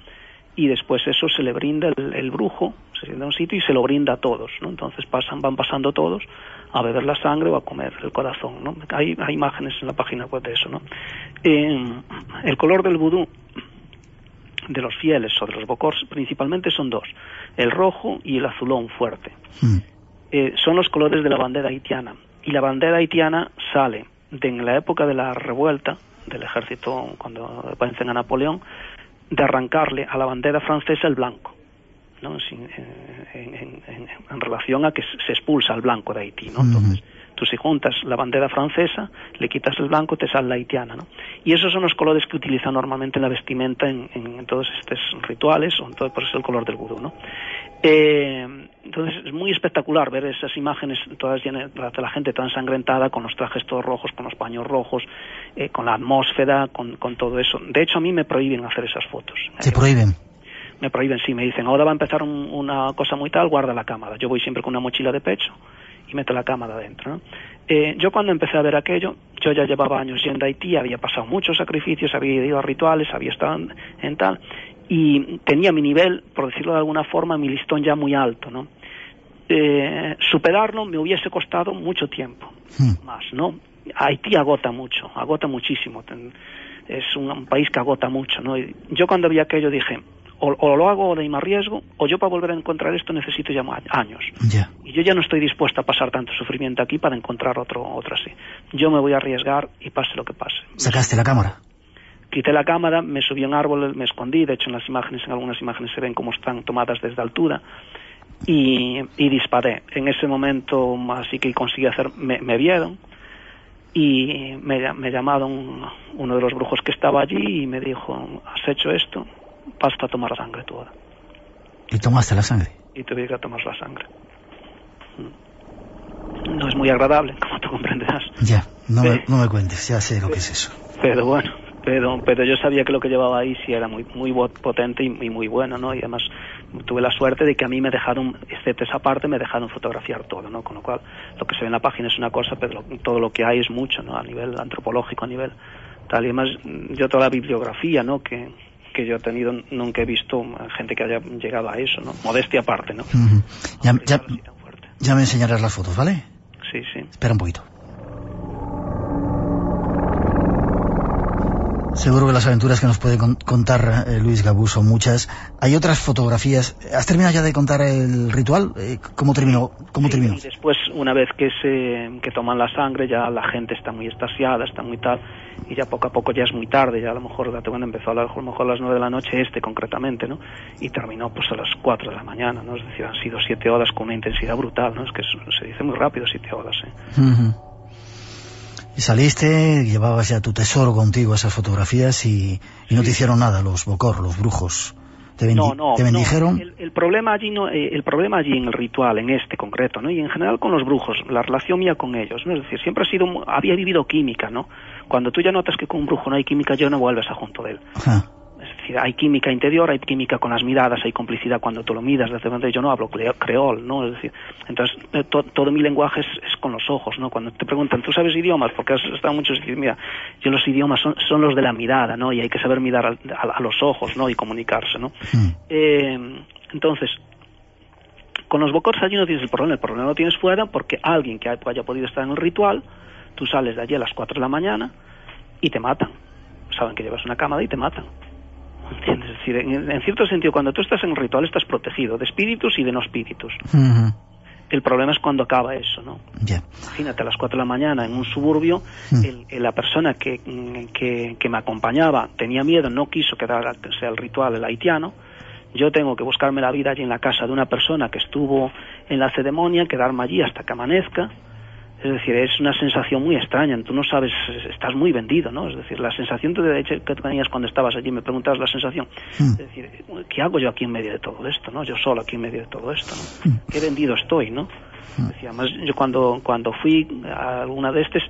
y después eso se le brinda el, el, brujo, se sienta a un sitio y se lo brinda a todos, ¿no? Entonces pasan, van pasando todos a beber la sangre o a comer el corazón, ¿no? Hay, hay imágenes en la página web de eso, ¿no? Eh, el color del vudú de los fieles o de los bocors principalmente son dos, el rojo y el azulón fuerte. Mm. Eh, son los colores de la bandera haitiana y la bandera haitiana sale de en la época de la revuelta del ejército cuando vencen a Napoleón de arrancarle a la bandera francesa el blanco, ¿no? Sin, eh, en, en, en, en, relación a que se expulsa al blanco de Haití, ¿no? Entonces, tú si juntas la bandera francesa, le quitas el blanco, te sale la haitiana, ¿no? Y esos son los colores que utilizan normalmente en la vestimenta en, todos estos rituales, o en todo, por eso el color del vudú, ¿no? Eh, entonces es muy espectacular ver esas imágenes todas llenas de la gente toda ensangrentada con los trajes todos rojos, con los paños rojos, eh, con la atmósfera, con, con, todo eso. De hecho a mí me prohíben hacer esas fotos. ¿Se prohíben? Me prohíben, sí, me dicen, ahora va a empezar un, una cosa muy tal, guarda la cámara. Yo voy siempre con una mochila de pecho y meto la cámara adentro. ¿no? Eh, yo cuando empecé a ver aquello, yo ya llevaba años yendo a Haití, había pasado muchos sacrificios, había ido a rituales, había estado en, en tal, y tenía mi nivel, por decirlo de alguna forma, mi listón ya muy alto, ¿no? Eh, superarlo me hubiese costado mucho tiempo hmm. más, ¿no? Haití agota mucho, agota muchísimo, es un, un país que agota mucho, ¿no? Y yo cuando vi aquello dije, o, o, lo hago de más riesgo, o yo para volver a encontrar esto necesito ya años. Yeah. Y yo ya no estoy dispuesta a pasar tanto sufrimiento aquí para encontrar otro, otro así. Yo me voy a arriesgar y pase lo que pase. ¿Sacaste la cámara? Quité la cámara, me subí a un árbol, me escondí, de hecho en las imágenes, en algunas imágenes se ven cómo están tomadas desde altura, y, y disparé. En ese momento así que conseguí hacer, me, me vieron, y me, me llamaron uno de los brujos que estaba allí y me dijo, ¿has hecho esto? basta tomar sangre toda. ¿Y tomaste la sangre? Y tuve que tomar la sangre. No es muy agradable, como tú comprenderás. Ya, no, me, no me cuentes, ya sé lo que es eso. Pero bueno, pero, pero yo sabía que lo que llevaba ahí sí era muy, muy potente y, y, muy bueno, ¿no? Y además tuve la suerte de que a mí me dejaron, excepto esa parte, me dejaron fotografiar todo, ¿no? Con lo cual, lo que se ve en la página es una cosa, pero lo, todo lo que hay es mucho, ¿no? A nivel antropológico, a nivel tal. Y además, yo toda la bibliografía, ¿no? Que, que yo he tenido nunca he visto gente que haya llegado a eso, ¿no? Modestia aparte, ¿no? Uh -huh. ya, ya, ya, me enseñarás las fotos, ¿vale? Sí, sí. Espera un poquito. Seguro que las aventuras que nos puede contar eh, Luis Gabú son muchas. Hay otras fotografías. ¿Has terminado ya de contar el ritual? Eh, ¿Cómo terminó? ¿Cómo sí, terminó? Y después, una vez que se que toman la sangre, ya la gente está muy estasiada, está muy tal, y ya poco a poco ya es muy tarde, ya a lo mejor cuando empezó a, la, a lo mejor a las nueve de la noche este concretamente, ¿no? Y terminó pues a las cuatro de la mañana, ¿no? Es decir, han sido siete horas con una intensidad brutal, ¿no? Es que se dice muy rápido siete horas, ¿eh? Uh -huh. Y saliste, llevabas ya tu tesoro contigo, esas fotografías, y, y no te hicieron nada los bocor, los brujos. ¿Te, no, no, ¿te bendijeron? No. El, el, problema allí no, eh, el problema allí en el ritual, en este concreto, ¿no? Y en general con los brujos, la relación mía con ellos, ¿no? Es decir, siempre ha sido, había vivido química, ¿no? Cuando tú ya notas que con un brujo no hay química, ya no vuelves a junto de él. Es hay química interior, hay química con las miradas, hay complicidad cuando tú lo miras. Desde yo no hablo creol, ¿no? Es decir, entonces eh, todo mi lenguaje es, con los ojos, ¿no? Cuando te preguntan, ¿tú sabes idiomas? Porque has estado muchos dicen, mira, yo los idiomas son, son, los de la mirada, ¿no? Y hay que saber mirar a, los ojos, ¿no? Y comunicarse, ¿no? Hmm. Eh, entonces, con los bocors allí no tienes el problema, el problema lo tienes fuera porque alguien que haya podido estar en el ritual, tú sales de allí a las 4 de la mañana y te matan. Saben que llevas una cámara y te matan. ¿Entiendes? Es decir, en, cierto sentido, cuando tú estás en el ritual estás protegido de espíritus y de no espíritus. El problema es cuando acaba eso, ¿no? Imagínate, a las 4 de la mañana en un suburbio, la persona que, que, me acompañaba tenía miedo, no quiso que sea el ritual el haitiano, yo tengo que buscarme la vida allí en la casa de una persona que estuvo en la ceremonia, quedarme allí hasta que amanezca. Es decir, es una sensación muy extraña, tú no sabes, estás muy vendido, ¿no? Es decir, la sensación que tenías cuando estabas allí, me preguntabas la sensación, hmm. es decir, ¿qué hago yo aquí en medio de todo esto, no? Yo solo aquí en medio de todo esto, ¿no? Hmm. ¿Qué vendido estoy, no? Hmm. además, yo cuando, cuando fui a alguna de estas,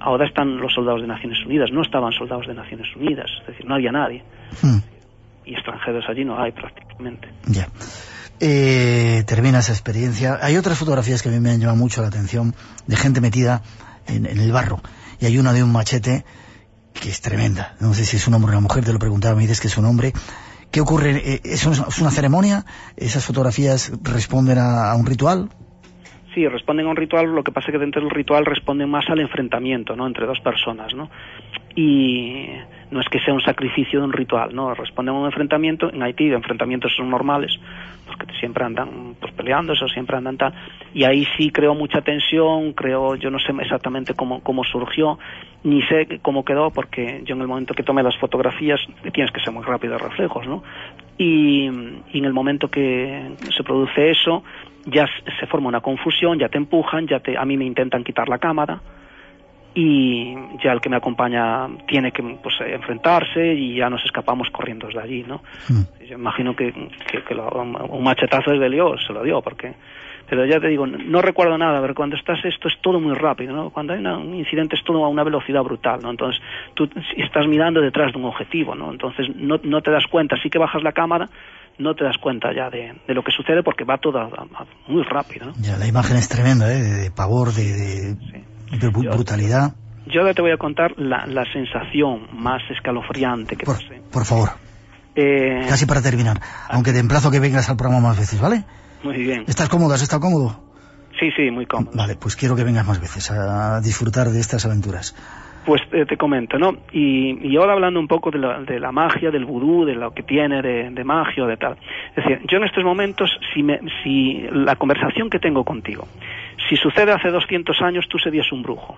ahora están los soldados de Naciones Unidas, no estaban soldados de Naciones Unidas, es decir, no había nadie y extranjeros allí no hay prácticamente. Ya. Eh, termina esa experiencia. Hay otras fotografías que a mí me han llamado mucho la atención de gente metida en, el barro. Y hay una de un machete que es tremenda. No sé si es un hombre o una mujer, te lo preguntaba, me dices que es un hombre. ¿Qué ocurre? Eh, ¿Es una ceremonia? ¿Esas fotografías responden a, un ritual? Sí, responden a un ritual, lo que pasa es que dentro del ritual responden más al enfrentamiento, ¿no? Entre dos personas, ¿no? Y no es que sea un sacrificio de un ritual, no, responde a un enfrentamiento, en Haití enfrentamientos son normales, porque siempre andan pues siempre andan tal, y ahí sí creó mucha tensión, creo, yo no sé exactamente cómo, cómo surgió, ni sé cómo quedó, porque yo en el momento que tomé las fotografías, tienes que ser muy rápido de reflejos, ¿no? Y, y en el momento que se produce eso, ya se forma una confusión, ya te empujan, ya te, a mí me intentan quitar la cámara, y ya el que me acompaña tiene que pues, enfrentarse y ya nos escapamos corriendo de allí, ¿no? Hmm. Yo imagino que, un machetazo de Dios se lo dio, porque... Pero ya te digo, no recuerdo nada, pero cuando estás esto es todo muy rápido, ¿no? Cuando hay un incidente es todo a una velocidad brutal, ¿no? Entonces tú estás mirando detrás de un objetivo, ¿no? Entonces no, no te das cuenta, sí que bajas la cámara, no te das cuenta ya de, lo que sucede porque va todo muy rápido, ¿no? Ya, la imagen es tremenda, ¿eh? De, pavor, de de brutalidad. Yo, ahora te voy a contar la, sensación más escalofriante que por, Por favor. Eh, Casi para terminar. Aunque te emplazo que vengas al programa más veces, ¿vale? Muy bien. ¿Estás cómodo? ¿Has estado cómodo? Sí, sí, muy cómodo. Vale, pues quiero que vengas más veces a disfrutar de estas aventuras. Pues eh, te comento, ¿no? Y, ahora hablando un poco de la, magia, del vudú, de lo que tiene de, de magia o de tal. Es decir, yo en estos momentos, si, me, si la conversación que tengo contigo, si sucede hace 200 años, tú serías un brujo.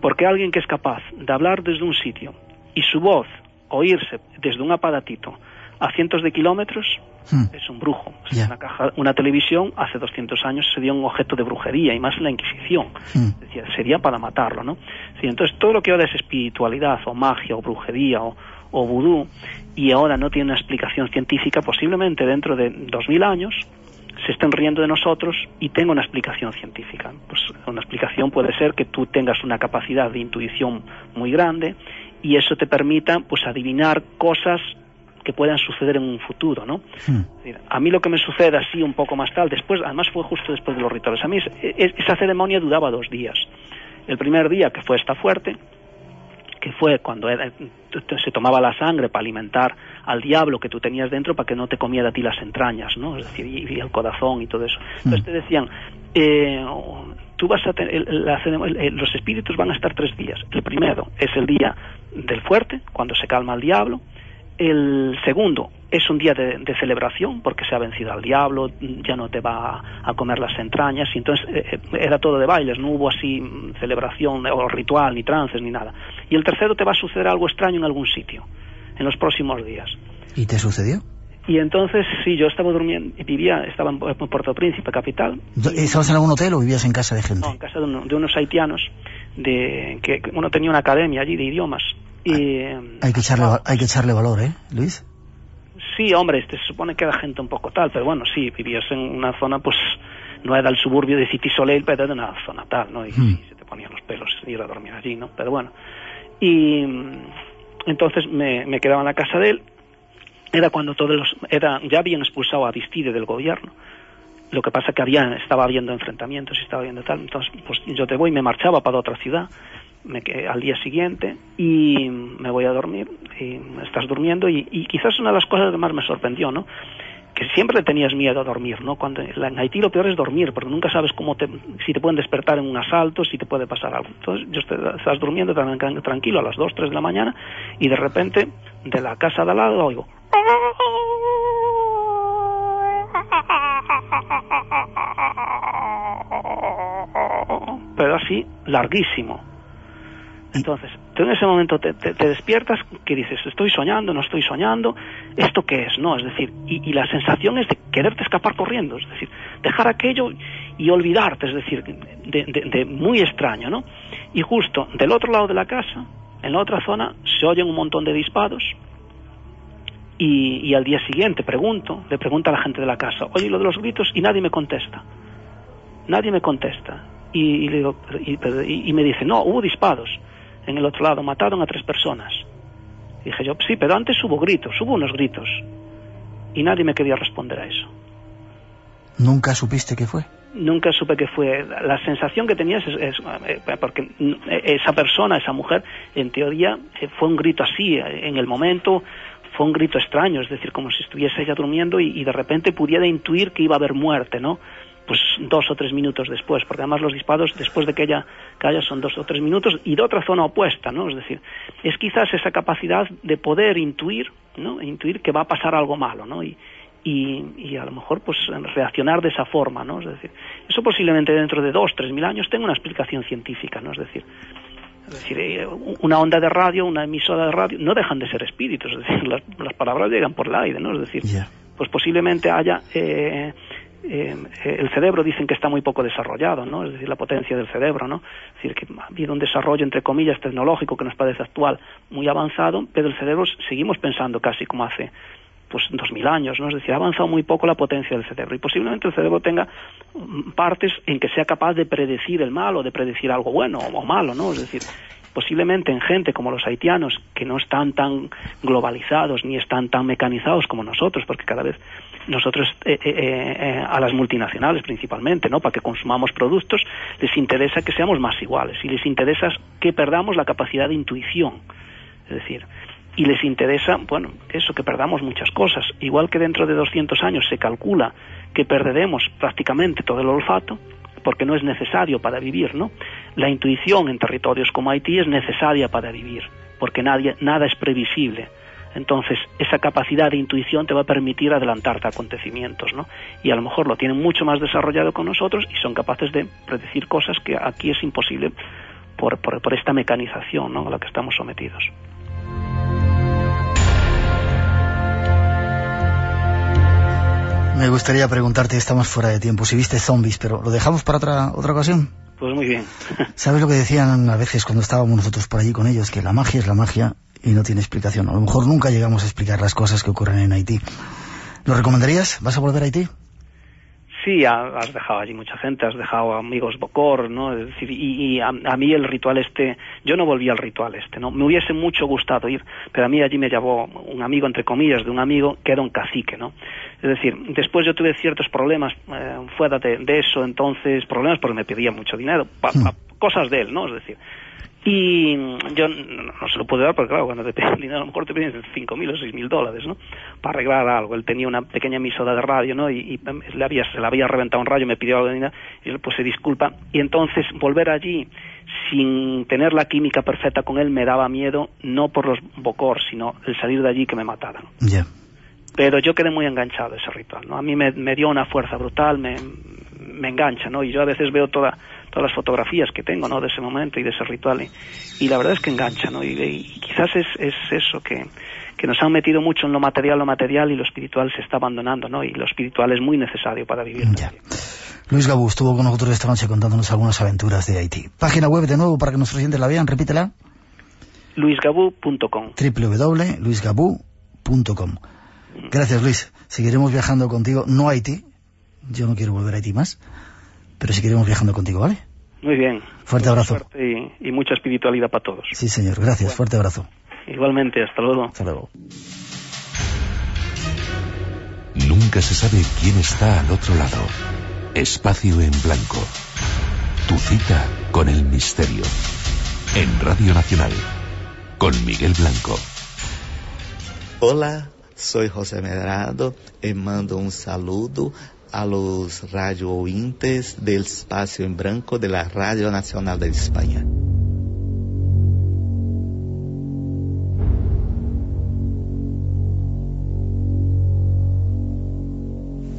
Porque alguien que es capaz de hablar desde un sitio y su voz oírse desde un aparatito a cientos de kilómetros, hmm. es un brujo. Una, caja, una televisión hace 200 años sería un objeto de brujería, y más la Inquisición. Hmm. sería para matarlo, ¿no? entonces, todo lo que ahora es espiritualidad, o magia, o brujería, o, o vudú, y ahora no tiene una explicación científica, posiblemente dentro de 2000 años se estén riendo de nosotros y tenga una explicación científica. Pues una explicación puede ser que tú tengas una capacidad de intuición muy grande y eso te permita pues adivinar cosas que puedan suceder en un futuro, ¿no? Hmm. A mí lo que me sucede así un poco más tal, después, además fue justo después de los rituales. A mí esa ceremonia duraba dos días. El primer día, que fue esta fuerte, que fue cuando se tomaba la sangre para alimentar al diablo que tú tenías dentro para que no te comiera a ti las entrañas, ¿no? Es decir, y, el corazón y todo eso. Entonces hmm. te decían, eh, tú vas a tener, los espíritus van a estar tres días. El primero es el día del fuerte, cuando se calma el diablo. El segundo es un día de, celebración porque se ha vencido al diablo, ya no te va a, comer las entrañas y entonces eh, eh, era todo de bailes, no hubo así mm, celebración o ritual, ni trances, ni nada. Y el tercero te va a suceder algo extraño en algún sitio, en los próximos días. ¿Y te sucedió? Y entonces, sí, yo estaba durmiendo, vivía, estaba en Puerto Príncipe, capital. ¿Estabas en algún hotel o vivías en casa de gente? No, en casa de, unos haitianos, de, que uno tenía una academia allí de idiomas hay, que echarle, hay que echarle valor, ¿eh, Luis? Sí, hombre, este, se supone que era gente un poco tal, pero bueno, sí, vivías en una zona, pues, no era el suburbio de City Soleil, pero era una zona tal, ¿no? Y, hmm. se te ponían los pelos y ir a dormir allí, ¿no? Pero bueno, Y entonces me, me quedaba en la casa de él. Era cuando todos los, era, ya habían expulsado a Aristide del gobierno. Lo que pasa que había, estaba habiendo enfrentamientos y estaba habiendo tal. Entonces, pues yo te voy, me marchaba para otra ciudad me quedé al día siguiente y me voy a dormir y estás durmiendo y, quizás una de las cosas que más me sorprendió, ¿no? Que siempre tenías miedo a dormir, ¿no? Cuando en Haití lo peor es dormir, porque nunca sabes cómo te, si te pueden despertar en un asalto, si te puede pasar algo. Entonces, yo estás durmiendo tranquilo a las 2, 3 de la mañana y de repente de la casa de al lado oigo pero así larguísimo entonces, tú en ese momento te, despiertas que dices, estoy soñando, no estoy soñando, ¿esto qué es? No, es decir, y, la sensación es de quererte escapar corriendo, es decir, dejar aquello y olvidarte, es decir, de, muy extraño, ¿no? Y justo del otro lado de la casa, en la otra zona, se oyen un montón de disparos y, al día siguiente pregunto, le pregunta a la gente de la casa, oye, lo de los gritos y nadie me contesta, nadie me contesta. Y, digo, y me dice, no, hubo disparos en el otro lado mataron a tres personas. dije yo, sí, pero antes hubo gritos, hubo unos gritos. Y nadie me quería responder a eso. ¿Nunca supiste qué fue? Nunca supe qué fue. La sensación que tenías es, eh, porque esa persona, esa mujer, en teoría eh, fue un grito así, eh, en el momento fue un grito extraño, es decir, como si estuviese ella durmiendo y, y de repente pudiera intuir que iba a haber muerte, ¿no? Pues dos o tres minutos después, porque además los disparos después de que ella calla son dos o tres minutos y de otra zona opuesta, ¿no? Es decir, es quizás esa capacidad de poder intuir, ¿no? Intuir que va a pasar algo malo, ¿no? Y, y, a lo mejor pues reaccionar de esa forma, ¿no? Es decir, eso posiblemente dentro de dos, tres mil años tenga una explicación científica, ¿no? Es decir, es decir, eh, una onda de radio, una emisora de radio, no dejan de ser espíritus, es decir, las, palabras llegan por el aire, ¿no? Es decir, pues posiblemente haya eh, eh, el cerebro dicen que está muy poco desarrollado, ¿no? Es decir, la potencia del cerebro, ¿no? Es decir, que ha habido un desarrollo, entre comillas, tecnológico que nos parece actual muy avanzado, pero el cerebro seguimos pensando casi como hace pues dos mil años, ¿no? Es decir, ha avanzado muy poco la potencia del cerebro y posiblemente el cerebro tenga mm, partes en que sea capaz de predecir el mal o de predecir algo bueno o malo, ¿no? Es decir, posiblemente en gente como los haitianos, que no están tan globalizados ni están tan mecanizados como nosotros, porque cada vez nosotros eh, eh, eh, a las multinacionales principalmente, ¿no? Para que consumamos productos les interesa que seamos más iguales y les interesa que perdamos la capacidad de intuición, es decir, y les interesa, bueno, eso que perdamos muchas cosas, igual que dentro de 200 años se calcula que perderemos prácticamente todo el olfato, porque no es necesario para vivir, ¿no? La intuición en territorios como Haití es necesaria para vivir, porque nadie, nada es previsible. Entonces, esa capacidad de intuición te va a permitir adelantarte a acontecimientos, ¿no? Y a lo mejor lo tienen mucho más desarrollado con nosotros y son capaces de predecir cosas que aquí es imposible por, por, esta mecanización ¿no? a la que estamos sometidos. Me gustaría preguntarte, estamos fuera de tiempo, si viste zombies, pero ¿lo dejamos para otra, otra ocasión? Pues muy bien. ¿Sabes lo que decían a veces cuando estábamos nosotros por allí con ellos? Que la magia es la magia y no tiene explicación. A lo mejor nunca llegamos a explicar las cosas que ocurren en Haití. ¿Lo recomendarías? ¿Vas a volver a Haití? Sí, has dejado allí mucha gente, has dejado amigos Bocor, ¿no? Es decir, y, a, mí el ritual este, yo no volví al ritual este, ¿no? Me hubiese mucho gustado ir, pero a mí allí me llevó un amigo, entre comillas, de un amigo que era un cacique, ¿no? Es decir, después yo tuve ciertos problemas eh, fuera de, eso, entonces, problemas porque me pedía mucho dinero, hmm. cosas de él, ¿no? Es decir, y yo no, se lo pude dar porque, claro, cuando te piden dinero, a lo mejor te piden 5.000 o 6.000 dólares, ¿no? Para arreglar algo. Él tenía una pequeña emisora de radio, ¿no? Y, le había, se le había reventado un rayo, me pidió algo de dinero, y él pues se disculpa. Y entonces volver allí sin tener la química perfecta con él me daba miedo, no por los bocor, sino el salir de allí que me mataran. Ya. Pero yo quedé muy enganchado a ese ritual, ¿no? A mí me, me dio una fuerza brutal, me, me engancha, ¿no? Y yo a veces veo toda todas las fotografías que tengo ¿no? de ese momento y de ese ritual y, la verdad es que engancha ¿no? y, quizás es, es eso que, que, nos han metido mucho en lo material lo material y lo espiritual se está abandonando ¿no? y lo espiritual es muy necesario para vivir. Luis Gabú estuvo con nosotros esta noche contándonos algunas aventuras de Haití. Página web de nuevo para que nuestros oyentes la vean repítela. luisgabú.com www.luisgabú.com Gracias Luis, seguiremos viajando contigo, no a Haití, yo no quiero volver a Haití más, pero seguiremos viajando contigo, ¿vale? Muy bien. Fuerte abrazo. Y mucha espiritualidad para todos. Sí, señor. Gracias. Fuerte abrazo. Igualmente. Hasta luego. Hasta luego. Nunca se sabe quién está al otro lado. Espacio en blanco. Tu cita con el misterio. En Radio Nacional. Con Miguel Blanco. Hola, soy José Medrado y mando un saludo a los radio del Espacio en Blanco de la Radio Nacional de España.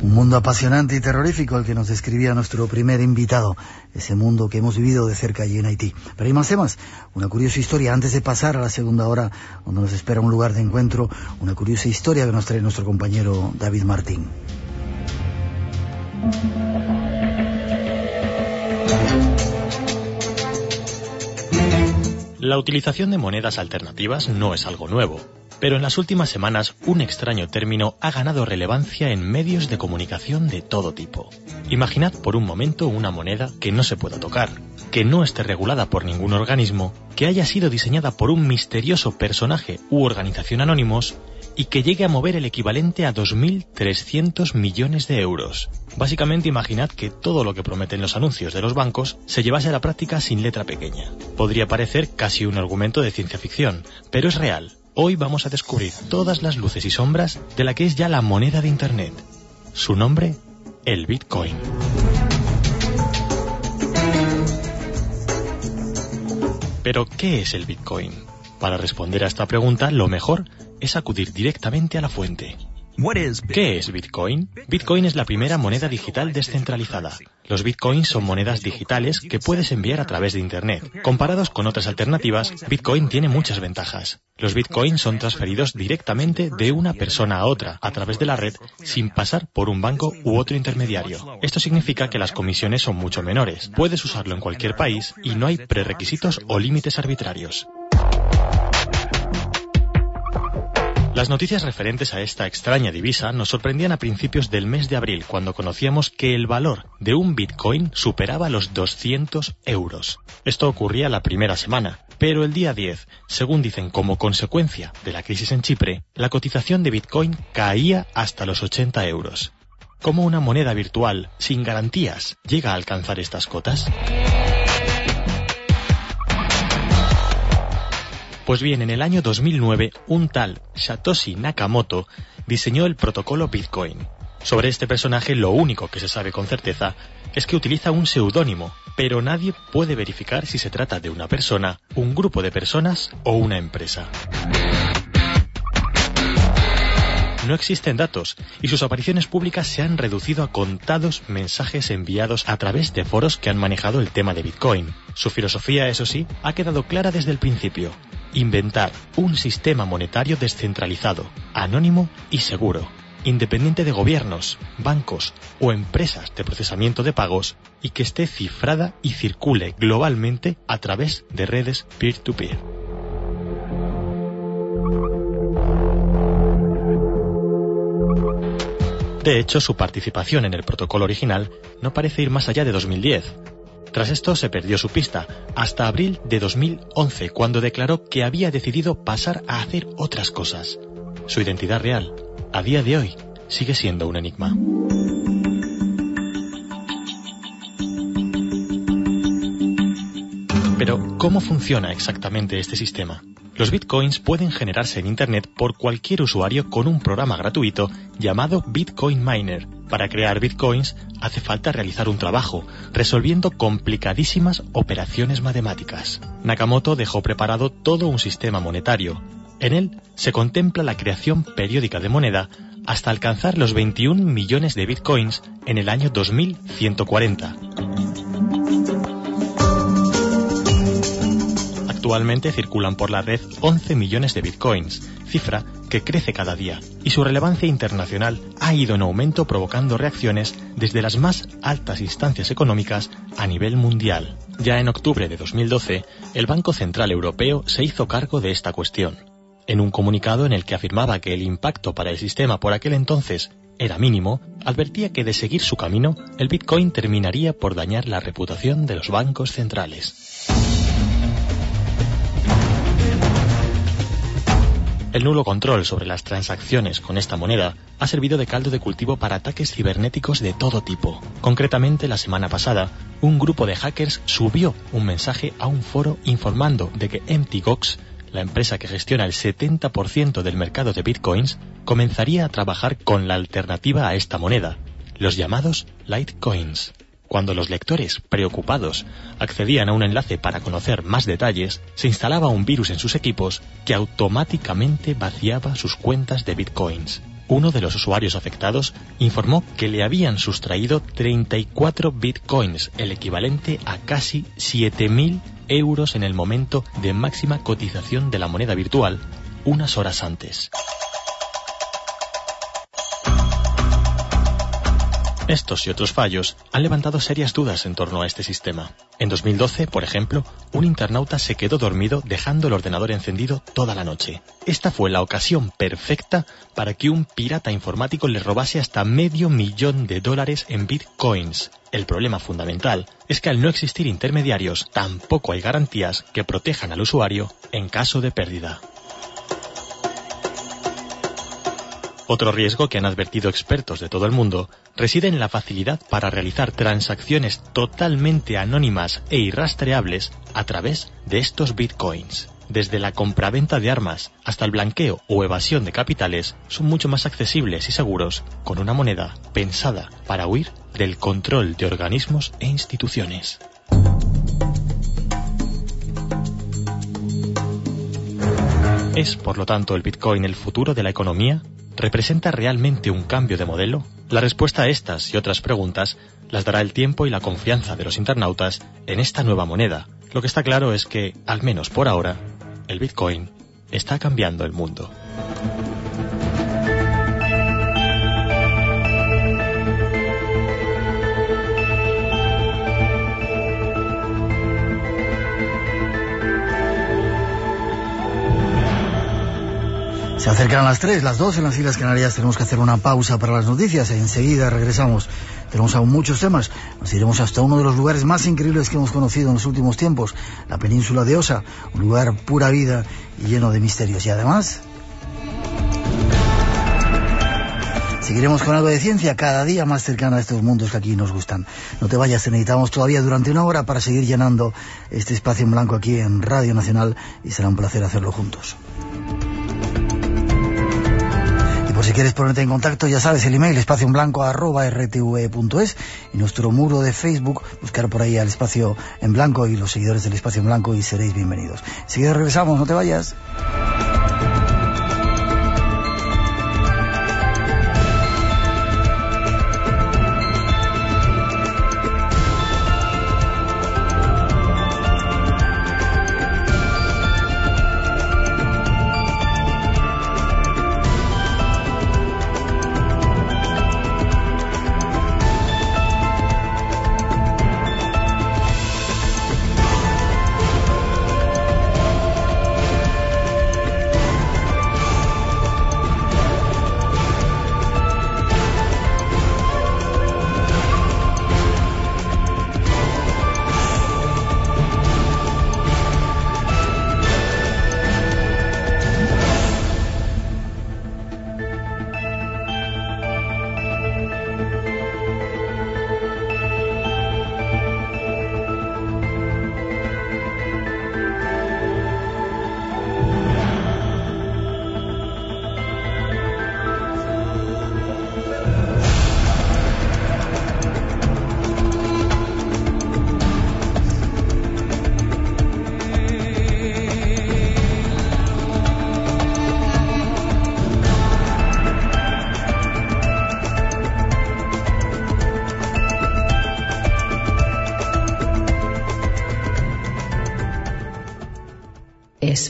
Un mundo apasionante y terrorífico el que nos describía nuestro primer invitado, ese mundo que hemos vivido de cerca allí en Haití. Pero hay más temas, una curiosa historia antes de pasar a la segunda hora, donde nos espera un lugar de encuentro, una curiosa historia que nos trae nuestro compañero David Martín. La utilización de monedas alternativas no es algo nuevo, pero en las últimas semanas un extraño término ha ganado relevancia en medios de comunicación de todo tipo. Imaginad por un momento una moneda que no se pueda tocar, que no esté regulada por ningún organismo, que haya sido diseñada por un misterioso personaje u organización anónimos y que llegue a mover el equivalente a 2.300 millones de euros. Básicamente imaginad que todo lo que prometen los anuncios de los bancos se llevase a la práctica sin letra pequeña. Podría parecer casi un argumento de ciencia ficción, pero es real. Hoy vamos a descubrir todas las luces y sombras de la que es ya la moneda de Internet. Su nombre, el Bitcoin. Pero, ¿qué es el Bitcoin? Para responder a esta pregunta, lo mejor es acudir directamente a la fuente. ¿Qué es Bitcoin? Bitcoin es la primera moneda digital descentralizada. Los Bitcoins son monedas digitales que puedes enviar a través de Internet. Comparados con otras alternativas, Bitcoin tiene muchas ventajas. Los Bitcoins son transferidos directamente de una persona a otra a través de la red sin pasar por un banco u otro intermediario. Esto significa que las comisiones son mucho menores. Puedes usarlo en cualquier país y no hay prerequisitos o límites arbitrarios. Las noticias referentes a esta extraña divisa nos sorprendían a principios del mes de abril cuando conocíamos que el valor de un Bitcoin superaba los 200 euros. Esto ocurría la primera semana, pero el día 10, según dicen como consecuencia de la crisis en Chipre, la cotización de Bitcoin caía hasta los 80 euros. ¿Cómo una moneda virtual, sin garantías, llega a alcanzar estas cotas? Pues bien, en el año 2009, un tal Satoshi Nakamoto diseñó el protocolo Bitcoin. Sobre este personaje lo único que se sabe con certeza es que utiliza un seudónimo, pero nadie puede verificar si se trata de una persona, un grupo de personas o una empresa. No existen datos y sus apariciones públicas se han reducido a contados mensajes enviados a través de foros que han manejado el tema de Bitcoin. Su filosofía, eso sí, ha quedado clara desde el principio. Inventar un sistema monetario descentralizado, anónimo y seguro, independiente de gobiernos, bancos o empresas de procesamiento de pagos y que esté cifrada y circule globalmente a través de redes peer-to-peer. De hecho, su participación en el protocolo original no parece ir más allá de 2010. Tras esto se perdió su pista, hasta abril de 2011, cuando declaró que había decidido pasar a hacer otras cosas. Su identidad real, a día de hoy, sigue siendo un enigma. Pero, ¿cómo funciona exactamente este sistema? Los bitcoins pueden generarse en Internet por cualquier usuario con un programa gratuito llamado Bitcoin Miner. Para crear bitcoins hace falta realizar un trabajo, resolviendo complicadísimas operaciones matemáticas. Nakamoto dejó preparado todo un sistema monetario. En él se contempla la creación periódica de moneda hasta alcanzar los 21 millones de bitcoins en el año 2140. Actualmente circulan por la red 11 millones de bitcoins, cifra que crece cada día, y su relevancia internacional ha ido en aumento provocando reacciones desde las más altas instancias económicas a nivel mundial. Ya en octubre de 2012, el Banco Central Europeo se hizo cargo de esta cuestión. En un comunicado en el que afirmaba que el impacto para el sistema por aquel entonces era mínimo, advertía que de seguir su camino, el Bitcoin terminaría por dañar la reputación de los bancos centrales. El nulo control sobre las transacciones con esta moneda ha servido de caldo de cultivo para ataques cibernéticos de todo tipo. Concretamente, la semana pasada, un grupo de hackers subió un mensaje a un foro informando de que MTGOX, la empresa que gestiona el 70% del mercado de bitcoins, comenzaría a trabajar con la alternativa a esta moneda, los llamados Litecoins. Cuando los lectores, preocupados, accedían a un enlace para conocer más detalles, se instalaba un virus en sus equipos que automáticamente vaciaba sus cuentas de bitcoins. Uno de los usuarios afectados informó que le habían sustraído 34 bitcoins, el equivalente a casi 7.000 euros en el momento de máxima cotización de la moneda virtual, unas horas antes. Estos y otros fallos han levantado serias dudas en torno a este sistema. En 2012, por ejemplo, un internauta se quedó dormido dejando el ordenador encendido toda la noche. Esta fue la ocasión perfecta para que un pirata informático le robase hasta medio millón de dólares en bitcoins. El problema fundamental es que al no existir intermediarios, tampoco hay garantías que protejan al usuario en caso de pérdida. Otro riesgo que han advertido expertos de todo el mundo reside en la facilidad para realizar transacciones totalmente anónimas e irrastreables a través de estos bitcoins. Desde la compraventa de armas hasta el blanqueo o evasión de capitales son mucho más accesibles y seguros con una moneda pensada para huir del control de organismos e instituciones. ¿Es, por lo tanto, el Bitcoin el futuro de la economía? ¿Representa realmente un cambio de modelo? La respuesta a estas y otras preguntas las dará el tiempo y la confianza de los internautas en esta nueva moneda. Lo que está claro es que, al menos por ahora, el Bitcoin está cambiando el mundo. Se acercan las 3, las 2 en las Islas Canarias. Tenemos que hacer una pausa para las noticias. Enseguida regresamos. Tenemos aún muchos temas. Nos iremos hasta uno de los lugares más increíbles que hemos conocido en los últimos tiempos, la península de Osa, un lugar pura vida y lleno de misterios. Y además, Seguiremos con algo de ciencia cada día más cercana a estos mundos que aquí nos gustan. No te vayas, te necesitamos todavía durante una hora para seguir llenando este espacio en blanco aquí en Radio Nacional y será un placer hacerlo juntos. Por si quieres ponerte en contacto, ya sabes, el email espacio rtv.es y nuestro muro de Facebook, buscar por ahí al espacio en blanco y los seguidores del espacio en blanco y seréis bienvenidos. Enseguida regresamos, no te vayas.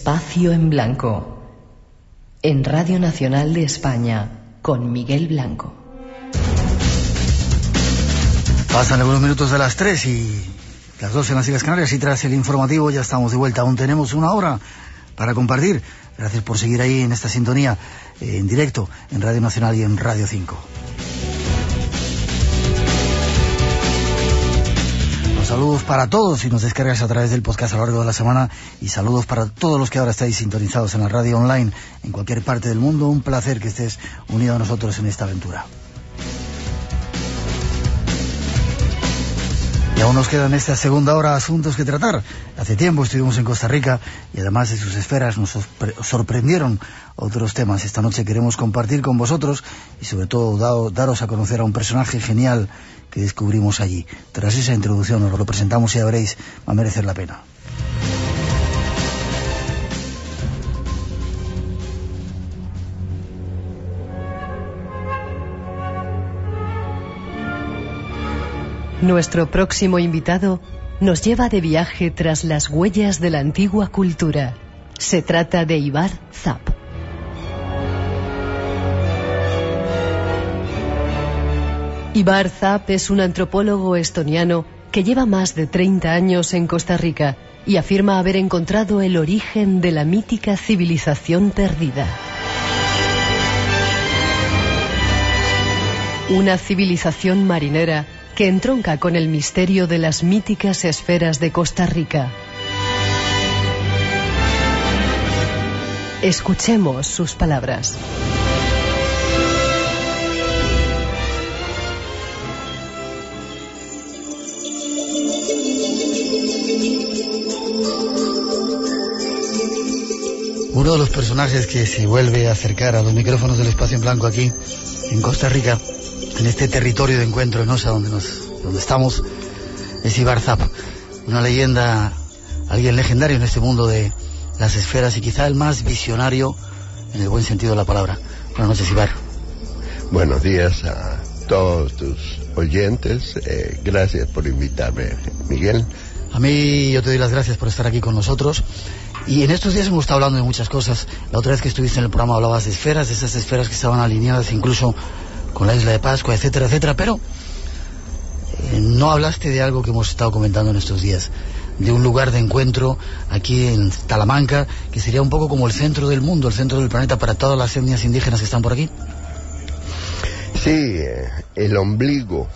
Espacio en Blanco. En Radio Nacional de España, con Miguel Blanco. Pasan algunos minutos de las 3 y las 2 en las Islas Canarias y tras el informativo ya estamos de vuelta. Aún tenemos una hora para compartir. Gracias por seguir ahí en esta sintonía, eh, en directo, en Radio Nacional y en Radio 5. Saludos para todos si nos descargas a través del podcast a lo largo de la semana y saludos para todos los que ahora estáis sintonizados en la radio online en cualquier parte del mundo. Un placer que estés unido a nosotros en esta aventura. Y aún nos quedan esta segunda hora asuntos que tratar. Hace tiempo estuvimos en Costa Rica y además de sus esferas nos sorprendieron otros temas. Esta noche queremos compartir con vosotros y sobre todo daros a conocer a un personaje genial que descubrimos allí. Tras esa introducción os lo presentamos y ya veréis, va a merecer la pena. Nuestro próximo invitado nos lleva de viaje tras las huellas de la antigua cultura. Se trata de Ibar Zap. Ibar Zap es un antropólogo estoniano que lleva más de 30 años en Costa Rica y afirma haber encontrado el origen de la mítica civilización perdida. Una civilización marinera que entronca con el misterio de las míticas esferas de Costa Rica. Escuchemos sus palabras. Uno de los personajes que se vuelve a acercar a los micrófonos del espacio en blanco aquí, en Costa Rica, en este territorio de encuentro, ¿no? donde, nos, donde estamos, es Ibar Zap, una leyenda, alguien legendario en este mundo de las esferas y quizá el más visionario en el buen sentido de la palabra. Buenas noches, Ibar. Buenos días a todos tus oyentes. Eh, gracias por invitarme, Miguel. A mí yo te doy las gracias por estar aquí con nosotros. Y en estos días hemos estado hablando de muchas cosas. La otra vez que estuviste en el programa hablabas de esferas, de esas esferas que estaban alineadas incluso con la isla de Pascua, etcétera, etcétera, pero eh, no hablaste de algo que hemos estado comentando en estos días, de un lugar de encuentro aquí en Talamanca, que sería un poco como el centro del mundo, el centro del planeta para todas las etnias indígenas que están por aquí. Sí, eh, el ombligo,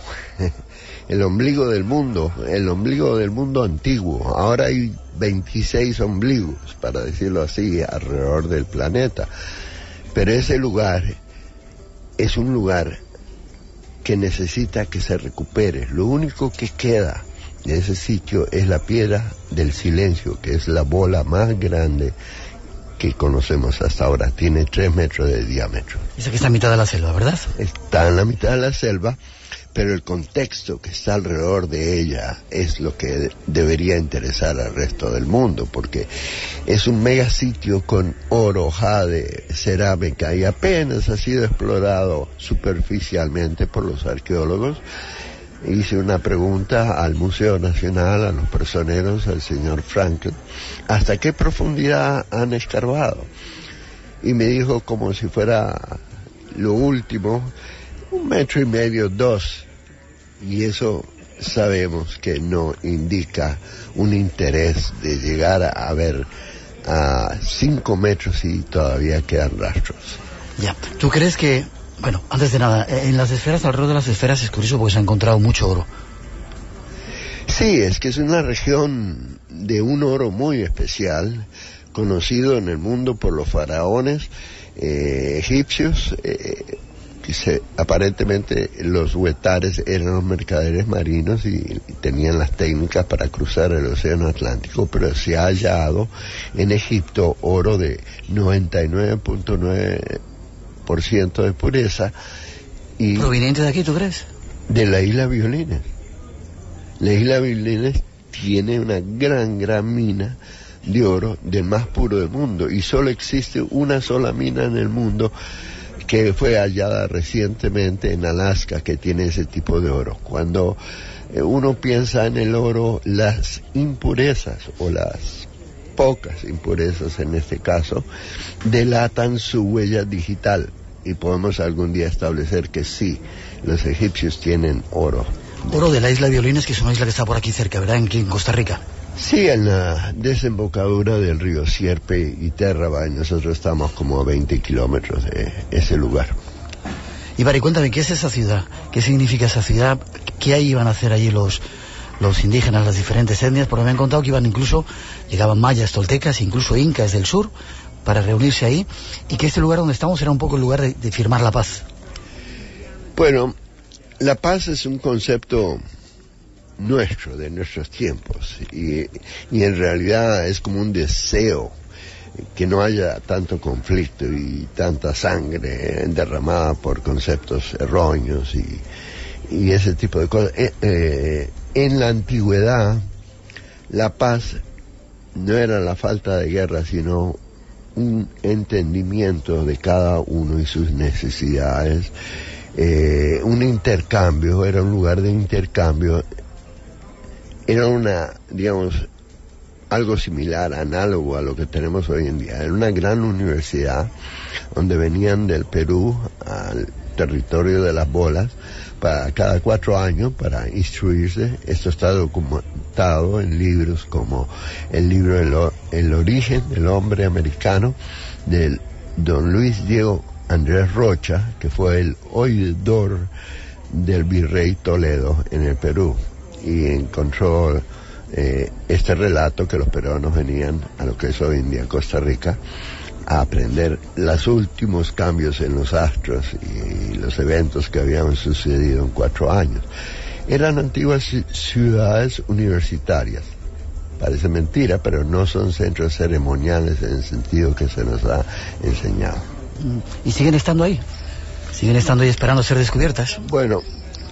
el ombligo del mundo, el ombligo del mundo antiguo. Ahora hay 26 ombligos, para decirlo así, alrededor del planeta. Pero ese lugar es un lugar que necesita que se recupere. Lo único que queda de ese sitio es la piedra del silencio, que es la bola más grande que conocemos hasta ahora. Tiene tres metros de diámetro. Esa que está en mitad de la selva, ¿verdad? Está en la mitad de la selva pero el contexto que está alrededor de ella es lo que debería interesar al resto del mundo, porque es un mega sitio con oro, jade, cerámica y apenas ha sido explorado superficialmente por los arqueólogos. Hice una pregunta al Museo Nacional, a los personeros, al señor Franklin, ¿hasta qué profundidad han escarbado? Y me dijo como si fuera lo último, un metro y medio, dos y eso sabemos que no indica un interés de llegar a ver a cinco metros y todavía quedan rastros. Ya, ¿tú crees que, bueno, antes de nada, en las esferas, alrededor de las esferas es curioso porque se ha encontrado mucho oro? Sí, es que es una región de un oro muy especial, conocido en el mundo por los faraones eh, egipcios, eh, aparentemente los huetares eran los mercaderes marinos y, tenían las técnicas para cruzar el océano Atlántico, pero se ha hallado en Egipto oro de 99.9% de pureza. Y ¿Proveniente de aquí, tú crees? De la isla Violines. La isla Violines tiene una gran, gran mina de oro del más puro del mundo y solo existe una sola mina en el mundo que fue hallada recientemente en Alaska, que tiene ese tipo de oro. Cuando eh, uno piensa en el oro, las impurezas o las pocas impurezas en este caso, delatan su huella digital y podemos algún día establecer que sí, los egipcios tienen oro. Oro de la isla de Violines, que es una isla que está por aquí cerca, ¿verdad? En, en Costa Rica. Sí, en la desembocadura del río Sierpe y Terraba, nosotros estamos como a 20 kilómetros de ese lugar. Y Bari, cuéntame, ¿qué es esa ciudad? ¿Qué significa esa ciudad? ¿Qué ahí iban a hacer allí los, los indígenas, las diferentes etnias, porque me han contado que iban incluso, llegaban mayas, toltecas, incluso incas del sur, para reunirse ahí, y que este lugar donde estamos era un poco el lugar de, firmar la paz. Bueno, la paz es un concepto nuestro, de nuestros tiempos, y, y en realidad es como un deseo que no haya tanto conflicto y tanta sangre derramada por conceptos erróneos y, ese tipo de cosas. Eh, eh, en la antigüedad, la paz no era la falta de guerra, sino un entendimiento de cada uno y sus necesidades, eh, un intercambio, era un lugar de intercambio, era una, digamos, algo similar, análogo a lo que tenemos hoy en día. Era una gran universidad donde venían del Perú al territorio de las bolas para cada cuatro años para instruirse. Esto está documentado en libros como el libro El, origen del hombre americano del don Luis Diego Andrés Rocha, que fue el oidor del virrey Toledo en el Perú y encontró eh, este relato que los peruanos venían a lo que es hoy en día Costa Rica a aprender los últimos cambios en los astros y los eventos que habían sucedido en cuatro años. Eran antiguas ciudades universitarias. Parece mentira, pero no son centros ceremoniales en el sentido que se nos ha enseñado. ¿Y siguen estando ahí? ¿Siguen estando ahí esperando ser descubiertas? Bueno,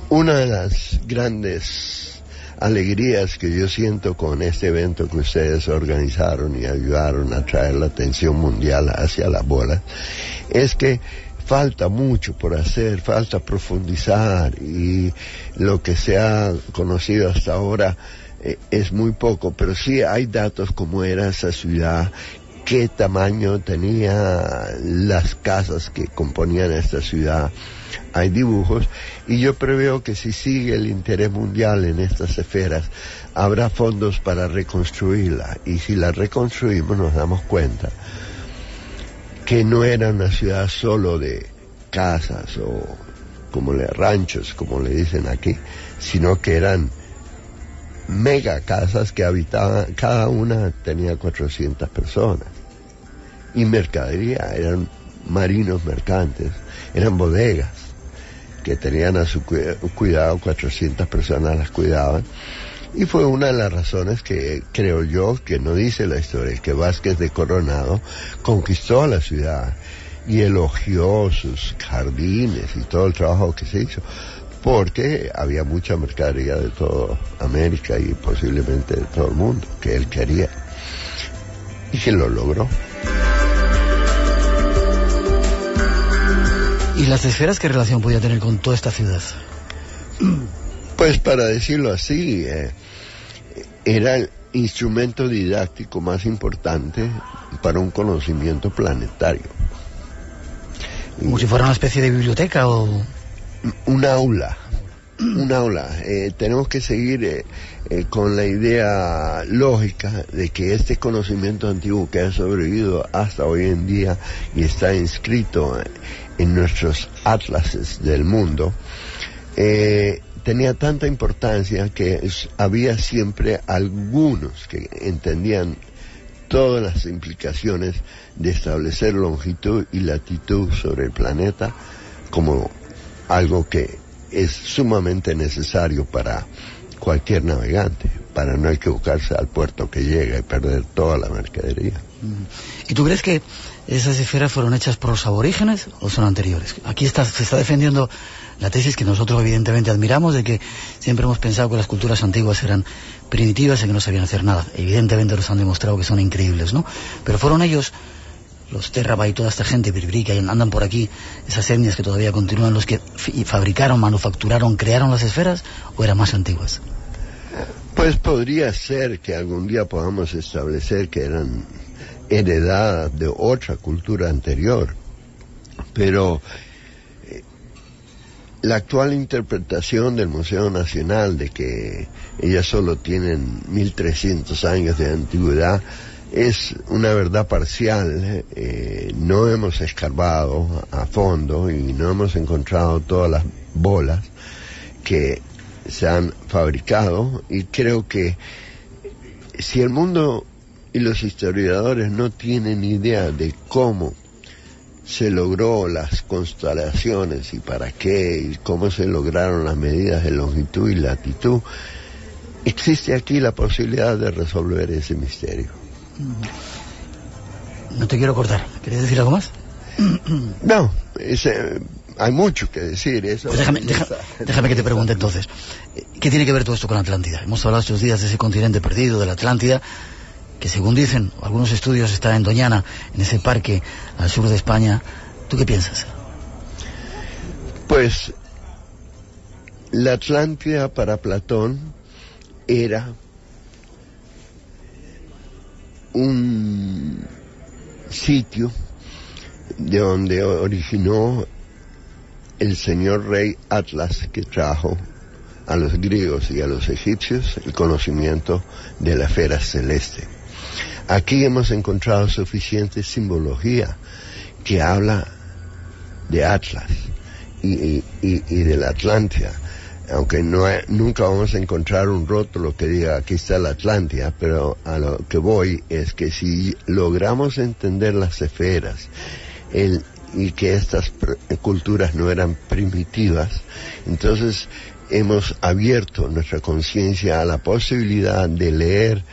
una de las grandes alegrías que yo siento con este evento que ustedes organizaron y ayudaron a traer la atención mundial hacia la bola, es que falta mucho por hacer, falta profundizar y lo que se ha conocido hasta ahora eh, es muy poco, pero sí hay datos como era esa ciudad, qué tamaño tenía las casas que componían esta ciudad, hay dibujos y yo preveo que si sigue el interés mundial en estas esferas, habrá fondos para reconstruirla y si la reconstruimos nos damos cuenta que no era una ciudad solo de casas o como le ranchos, como le dicen aquí, sino que eran mega casas que habitaban, cada una tenía 400 personas. Y mercadería, eran marinos mercantes, eran bodegas que tenían a su cuidado, 400 personas las cuidaban. Y fue una de las razones que creo yo, que no dice la historia, que Vázquez de Coronado conquistó la ciudad y elogió sus jardines y todo el trabajo que se hizo, porque había mucha mercadería de toda América y posiblemente de todo el mundo que él quería y que lo logró. ¿Y las esferas qué relación podía tener con toda esta ciudad? Pues para decirlo así, eh, era el instrumento didáctico más importante para un conocimiento planetario. Como si fuera una especie de biblioteca o... Un aula, un aula. Eh, tenemos que seguir eh, con la idea lógica de que este conocimiento antiguo que ha sobrevivido hasta hoy en día y está inscrito en nuestros atlases del mundo, eh, tenía tanta importancia que había siempre algunos que entendían todas las implicaciones de establecer longitud y latitud sobre el planeta como algo que es sumamente necesario para cualquier navegante, para no equivocarse al puerto que llega y perder toda la mercadería. ¿Y tú crees que esas esferas fueron hechas por los aborígenes o son anteriores? Aquí está, se está defendiendo la tesis que nosotros evidentemente admiramos de que siempre hemos pensado que las culturas antiguas eran primitivas y que no sabían hacer nada. Evidentemente nos han demostrado que son increíbles, ¿no? Pero fueron ellos, los Terraba y toda esta gente, Biribiri, que andan por aquí, esas etnias que todavía continúan, los que fabricaron, manufacturaron, crearon las esferas o eran más antiguas? Pues podría ser que algún día podamos establecer que eran heredada de otra cultura anterior. Pero eh, la actual interpretación del Museo Nacional de que ellas solo tienen 1300 años de antigüedad es una verdad parcial. Eh, no hemos escarbado a fondo y no hemos encontrado todas las bolas que se han fabricado y creo que si el mundo y los historiadores no tienen idea de cómo se logró las constelaciones y para qué y cómo se lograron las medidas de longitud y latitud, existe aquí la posibilidad de resolver ese misterio. No te quiero cortar. ¿Quieres decir algo más? No, hay mucho que decir. Eso pues déjame, déjame que te pregunte entonces. ¿Qué tiene que ver todo esto con Atlántida? Hemos hablado estos días de ese continente perdido, de la Atlántida, que según dicen algunos estudios está en Doñana, en ese parque al sur de España. ¿Tú qué piensas? Pues la Atlántida para Platón era un sitio de donde originó el señor rey Atlas que trajo a los griegos y a los egipcios el conocimiento de la esfera celeste. Aquí hemos encontrado suficiente simbología que habla de Atlas y, de la Atlántida. Aunque no, nunca vamos a encontrar un rótulo que diga aquí está la Atlántida, pero a lo que voy es que si logramos entender las esferas y que estas culturas no eran primitivas, entonces hemos abierto nuestra conciencia a la posibilidad de leer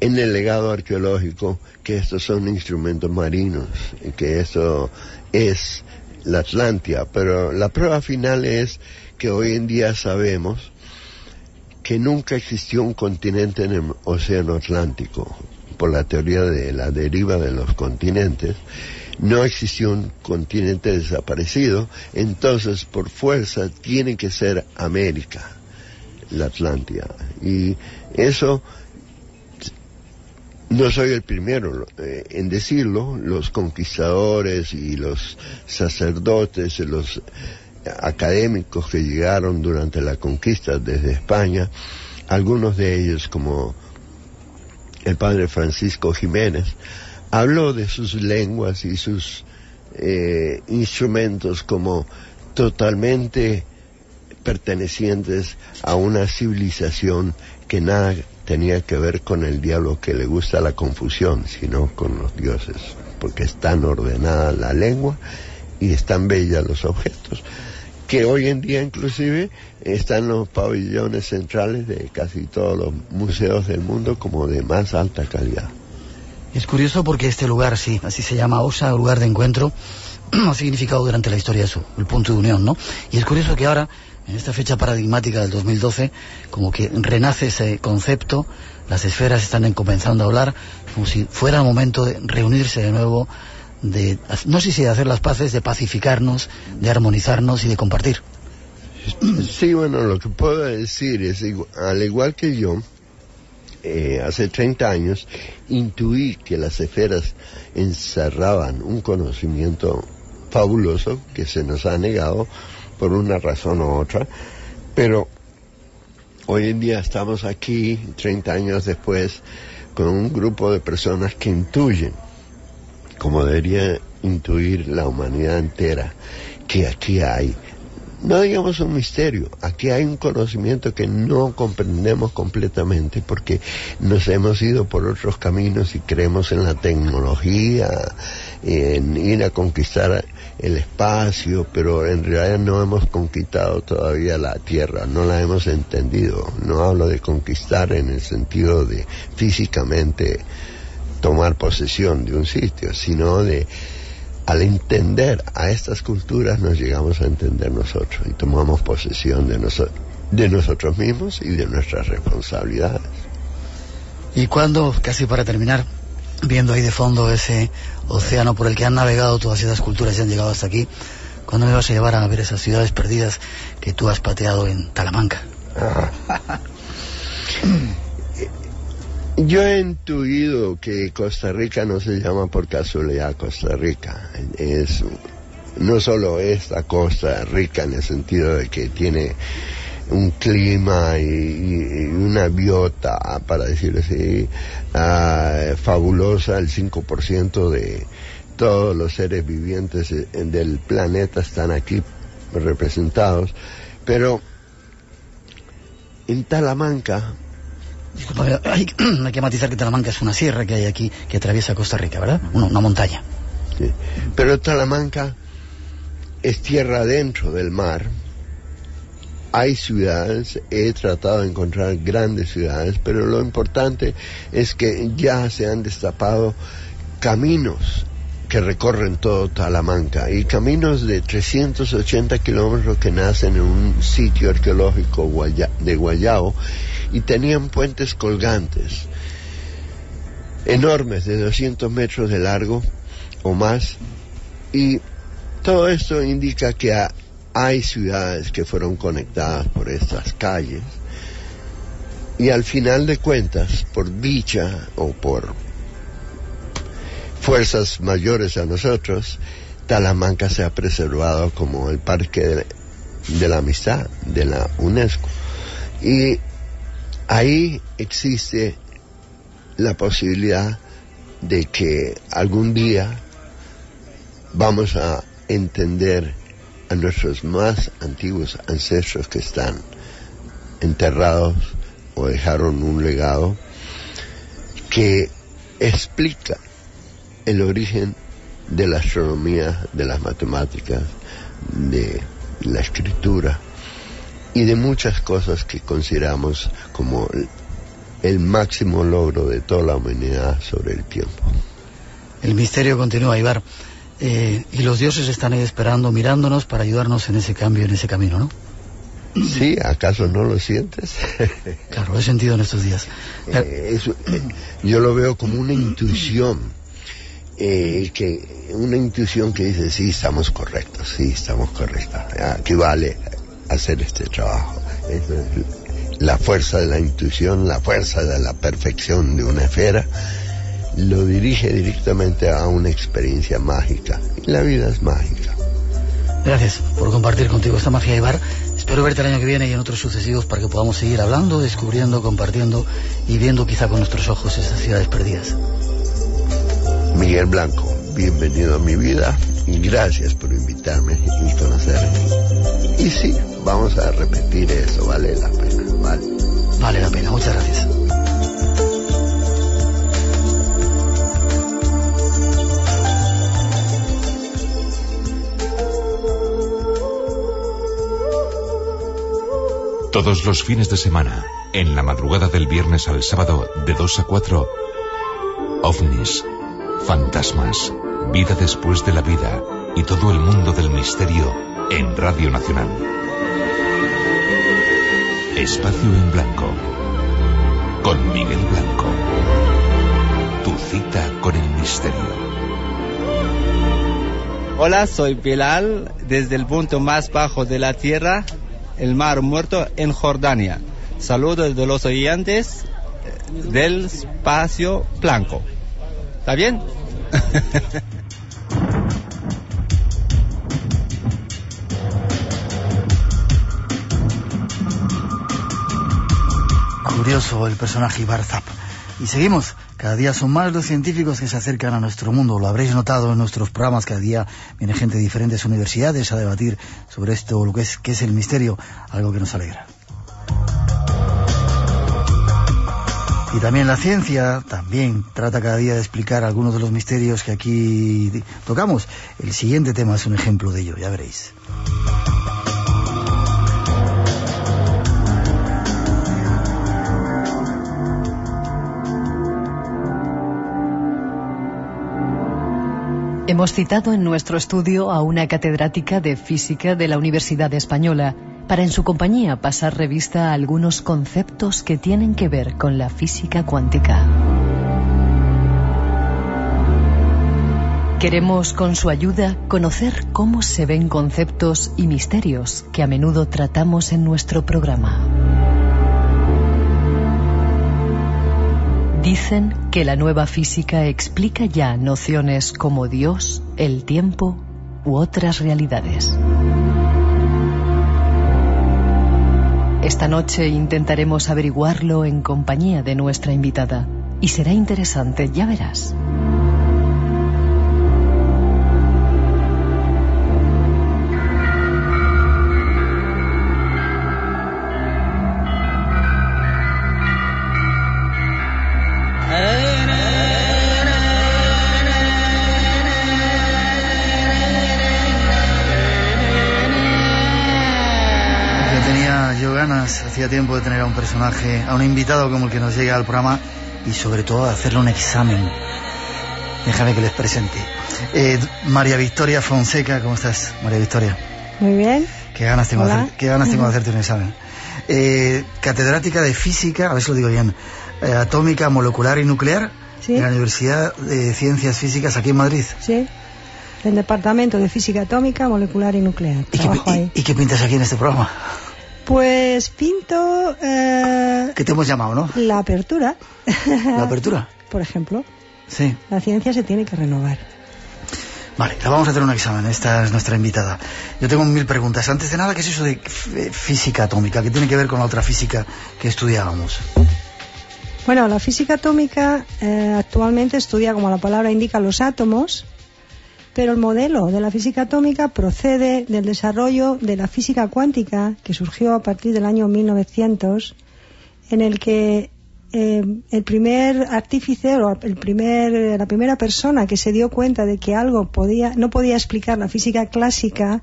en el legado arqueológico que estos son instrumentos marinos, y que esto es la Atlántida, pero la prueba final es que hoy en día sabemos que nunca existió un continente en el Océano Atlántico, por la teoría de la deriva de los continentes, no existió un continente desaparecido, entonces por fuerza tiene que ser América, la Atlántida. Y eso no soy el primero eh, en decirlo, los conquistadores y los sacerdotes, los académicos que llegaron durante la conquista desde España, algunos de ellos como el padre Francisco Jiménez, habló de sus lenguas y sus eh, instrumentos como totalmente pertenecientes a una civilización que nada tenía que ver con el diablo que le gusta la confusión, sino con los dioses, porque es tan ordenada la lengua y están bellas los objetos, que hoy en día inclusive están los pabellones centrales de casi todos los museos del mundo como de más alta calidad. Es curioso porque este lugar, sí, así se llama Osa, lugar de encuentro, ha significado durante la historia eso, el punto de unión, ¿no? Y es curioso que ahora en esta fecha paradigmática del 2012, como que renace ese concepto, las esferas están comenzando a hablar, como si fuera el momento de reunirse de nuevo, de, no sé si de hacer las paces, de pacificarnos, de armonizarnos y de compartir. Sí, bueno, lo que puedo decir es, al igual que yo, eh, hace 30 años, intuí que las esferas encerraban un conocimiento fabuloso que se nos ha negado por una razón u otra, pero hoy en día estamos aquí, 30 años después, con un grupo de personas que intuyen, como debería intuir la humanidad entera, que aquí hay no digamos un misterio, aquí hay un conocimiento que no comprendemos completamente porque nos hemos ido por otros caminos y creemos en la tecnología, en ir a conquistar el espacio, pero en realidad no hemos conquistado todavía la Tierra, no la hemos entendido. No hablo de conquistar en el sentido de físicamente tomar posesión de un sitio, sino de al entender a estas culturas nos llegamos a entender nosotros y tomamos posesión de, de nosotros mismos y de nuestras responsabilidades. Y cuando, casi para terminar, viendo ahí de fondo ese océano por el que han navegado todas esas culturas y han llegado hasta aquí, ¿cuándo me vas a llevar a ver esas ciudades perdidas que tú has pateado en Talamanca? Yo he intuido que Costa Rica no se llama por casualidad Costa Rica. Es no solo esta costa rica en el sentido de que tiene un clima y, una biota, para decirlo así, ah, fabulosa, el 5% de todos los seres vivientes del planeta están aquí representados, pero en Talamanca Disculpa, hay, hay, que matizar que Talamanca es una sierra que hay aquí que atraviesa Costa Rica, ¿verdad? Una, una montaña. Sí. Pero Talamanca es tierra dentro del mar. Hay ciudades, he tratado de encontrar grandes ciudades, pero lo importante es que ya se han destapado caminos que recorren todo Talamanca y caminos de 380 kilómetros que nacen en un sitio arqueológico de Guayao y tenían puentes colgantes enormes de 200 metros de largo o más y todo esto indica que hay ciudades que fueron conectadas por estas calles y al final de cuentas por dicha o por fuerzas mayores a nosotros Talamanca se ha preservado como el parque de, de la amistad de la UNESCO. Y ahí existe la posibilidad de que algún día vamos a entender a nuestros más antiguos ancestros que están enterrados o dejaron un legado que explica el origen de la astronomía, de las matemáticas, de la escritura y de muchas cosas que consideramos como el, máximo logro de toda la humanidad sobre el tiempo. El misterio continúa, Ibar. Eh, y los dioses están ahí esperando, mirándonos para ayudarnos en ese cambio, en ese camino, ¿no? Sí, ¿acaso no lo sientes? claro, lo he sentido en estos días. Eh, eso, eh, yo lo veo como una intuición, eh, que una intuición que dice, sí, estamos correctos, sí, estamos correctos, aquí vale hacer este trabajo. Es la fuerza de la intuición, la fuerza de la perfección de una esfera lo dirige directamente a una experiencia mágica. Y la vida es mágica. Gracias por compartir contigo esta magia, Ibar. Espero verte el año que viene y en otros sucesivos para que podamos seguir hablando, descubriendo, compartiendo y viendo quizá con nuestros ojos esas ciudades perdidas. Miguel Blanco, bienvenido a mi vida gracias por invitarme y conocerme. Y sí, vamos a repetir eso, vale la pena, vale. Vale la pena, muchas gracias. Todos los fines de semana, en la madrugada del viernes al sábado, de 2 a 4, ovnis, fantasmas, vida después de la vida y todo el mundo del misterio en Radio Nacional. Espacio en Blanco. Con Miguel Blanco. Tu cita con el misterio. Hola, soy Bilal, desde el punto más bajo de la Tierra, el Mar Muerto en Jordania. Saludos de los oyentes del espacio blanco. ¿Está bien? Curioso el personaje Ibarzap. Y seguimos. Cada día son más los científicos que se acercan a nuestro mundo. Lo habréis notado en nuestros programas. Cada día viene gente de diferentes universidades a debatir sobre esto, lo que es, que es el misterio, algo que nos alegra. Y también la ciencia también trata cada día de explicar algunos de los misterios que aquí tocamos. El siguiente tema es un ejemplo de ello, ya veréis. Hemos citado en nuestro estudio a una catedrática de física de la Universidad Española para en su compañía pasar revista a algunos conceptos que tienen que ver con la física cuántica. Queremos con su ayuda conocer cómo se ven conceptos y misterios que a menudo tratamos en nuestro programa. Dicen que la nueva física explica ya nociones como Dios, el tiempo u otras realidades. Esta noche intentaremos averiguarlo en compañía de nuestra invitada y será interesante, ya verás. Ganas, hacía tiempo de tener a un personaje, a un invitado como el que nos llega al programa y sobre todo de hacerle un examen. Déjame que les presente. Eh, María Victoria Fonseca, ¿cómo estás, María Victoria? Muy bien. Qué ganas tengo, de, hacer, qué ganas tengo de hacerte un examen. Eh, catedrática de física, a ver si lo digo bien, eh, atómica, molecular y nuclear Sí. en la Universidad de Ciencias Físicas aquí en Madrid. Sí. Del Departamento de Física Atómica, Molecular y Nuclear. ¿Y qué, Trabajo y- ahí. y qué pintas aquí en este programa? Pues pinto eh, ¿Qué te hemos llamado, no? la apertura. La apertura. Por ejemplo, Sí. la ciencia se tiene que renovar. Vale, la vamos a hacer un examen. Esta es nuestra invitada. Yo tengo mil preguntas. Antes de nada, ¿qué es eso de física atómica? ¿Qué tiene que ver con la otra física que estudiábamos? Bueno, la física atómica eh, actualmente estudia, como la palabra indica, los átomos, pero el modelo de la física atómica procede del desarrollo de la física cuántica, que surgió a partir del año 1900, en el que eh, el primer artífice o el primer, la primera persona que se dio cuenta de que algo podía, no podía explicar la física clásica,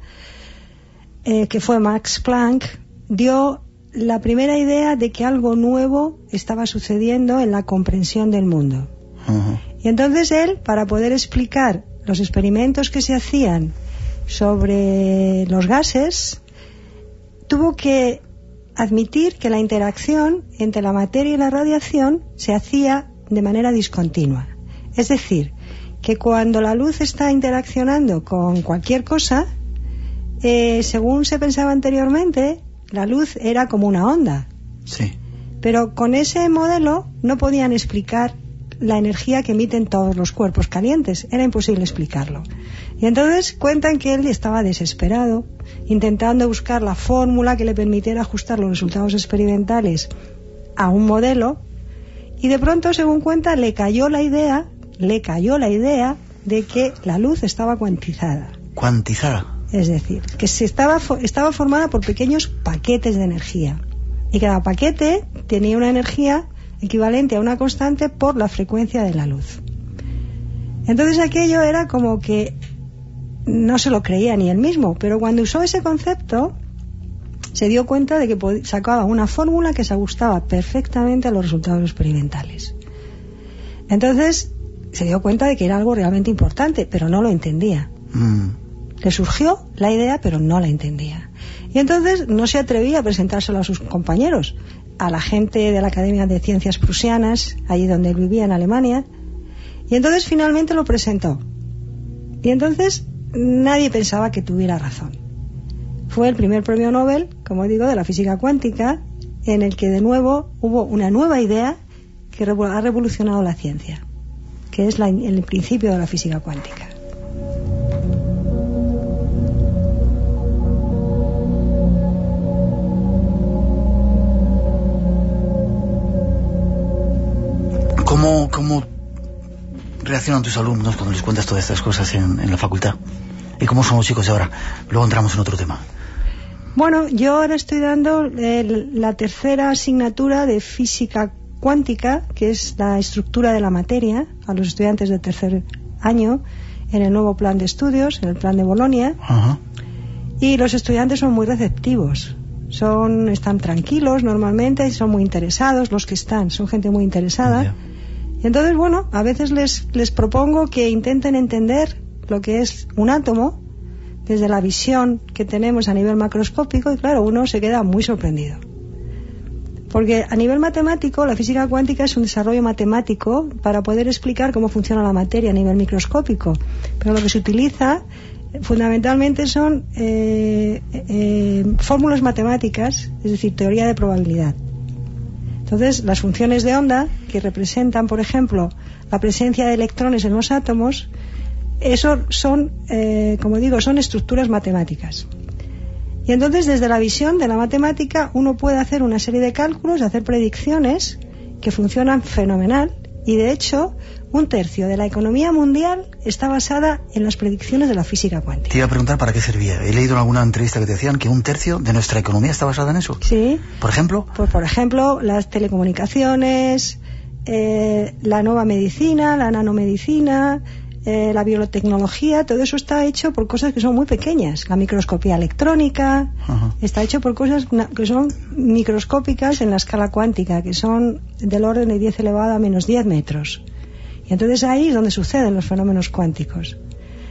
eh, que fue Max Planck, dio la primera idea de que algo nuevo estaba sucediendo en la comprensión del mundo. Y entonces él, para poder explicar los experimentos que se hacían sobre los gases, tuvo que admitir que la interacción entre la materia y la radiación se hacía de manera discontinua. Es decir, que cuando la luz está interaccionando con cualquier cosa, eh, según se pensaba anteriormente, la luz era como una onda. Sí. Pero con ese modelo no podían explicar la energía que emiten todos los cuerpos calientes. Era imposible explicarlo. Y entonces cuentan que él estaba desesperado, intentando buscar la fórmula que le permitiera ajustar los resultados experimentales a un modelo. Y de pronto, según cuenta, le cayó la idea, le cayó la idea de que la luz estaba cuantizada. Cuantizada. Es decir, que se estaba, estaba formada por pequeños paquetes de energía. Y cada paquete tenía una energía equivalente a una constante por la frecuencia de la luz. Entonces aquello era como que no se lo creía ni él mismo, pero cuando usó ese concepto se dio cuenta de que sacaba una fórmula que se ajustaba perfectamente a los resultados experimentales. Entonces se dio cuenta de que era algo realmente importante, pero no lo entendía. Mm. Le surgió la idea, pero no la entendía. Y entonces no se atrevía a presentárselo a sus compañeros, a la gente de la Academia de Ciencias Prusianas, allí donde él vivía en Alemania. Y entonces finalmente lo presentó. Y entonces nadie pensaba que tuviera razón. Fue el primer premio Nobel, como digo, de la física cuántica, en el que de nuevo hubo una nueva idea que ha revolucionado la ciencia, que es la- el principio de la física cuántica. ¿Cómo, ¿Cómo reaccionan tus alumnos cuando les cuentas todas estas cosas en, en la facultad? ¿Y cómo son los chicos de ahora? Luego entramos en otro tema. Bueno, yo ahora estoy dando eh, la tercera asignatura de física cuántica, que es la estructura de la materia, a los estudiantes de tercer año en el nuevo plan de estudios, en el plan de Bolonia, y los estudiantes son muy receptivos. Son, están tranquilos normalmente y son muy interesados, los que están, son gente muy interesada. Entonces, bueno, a veces les, les propongo que intenten entender lo que es un átomo desde la visión que tenemos a nivel macroscópico y claro, uno se queda muy sorprendido. Porque a nivel matemático, la física cuántica es un desarrollo matemático para poder explicar cómo funciona la materia a nivel microscópico. Pero lo que se utiliza eh, fundamentalmente son eh, eh, fórmulas matemáticas, es decir, teoría de probabilidad. Entonces, las funciones de onda, que representan, por ejemplo, la presencia de electrones en los átomos, eso son, eh, como digo, son estructuras matemáticas. Y entonces, desde la visión de la matemática, uno puede hacer una serie de cálculos, hacer predicciones que funcionan fenomenal. Y de hecho, un tercio de la economía mundial está basada en las predicciones de la física cuántica. Te iba a preguntar para qué servía. He leído en alguna entrevista que te decían que un tercio de nuestra economía está basada en eso. Sí. Por ejemplo, Pues, por ejemplo, las telecomunicaciones, eh, la nueva medicina, la nanomedicina, eh, la biotecnología, todo eso está hecho por cosas que son muy pequeñas. La microscopía electrónica está hecho por cosas que son microscópicas en la escala cuántica, que son del orden de 10 elevado a menos 10 metros. Y entonces ahí es donde suceden los fenómenos cuánticos.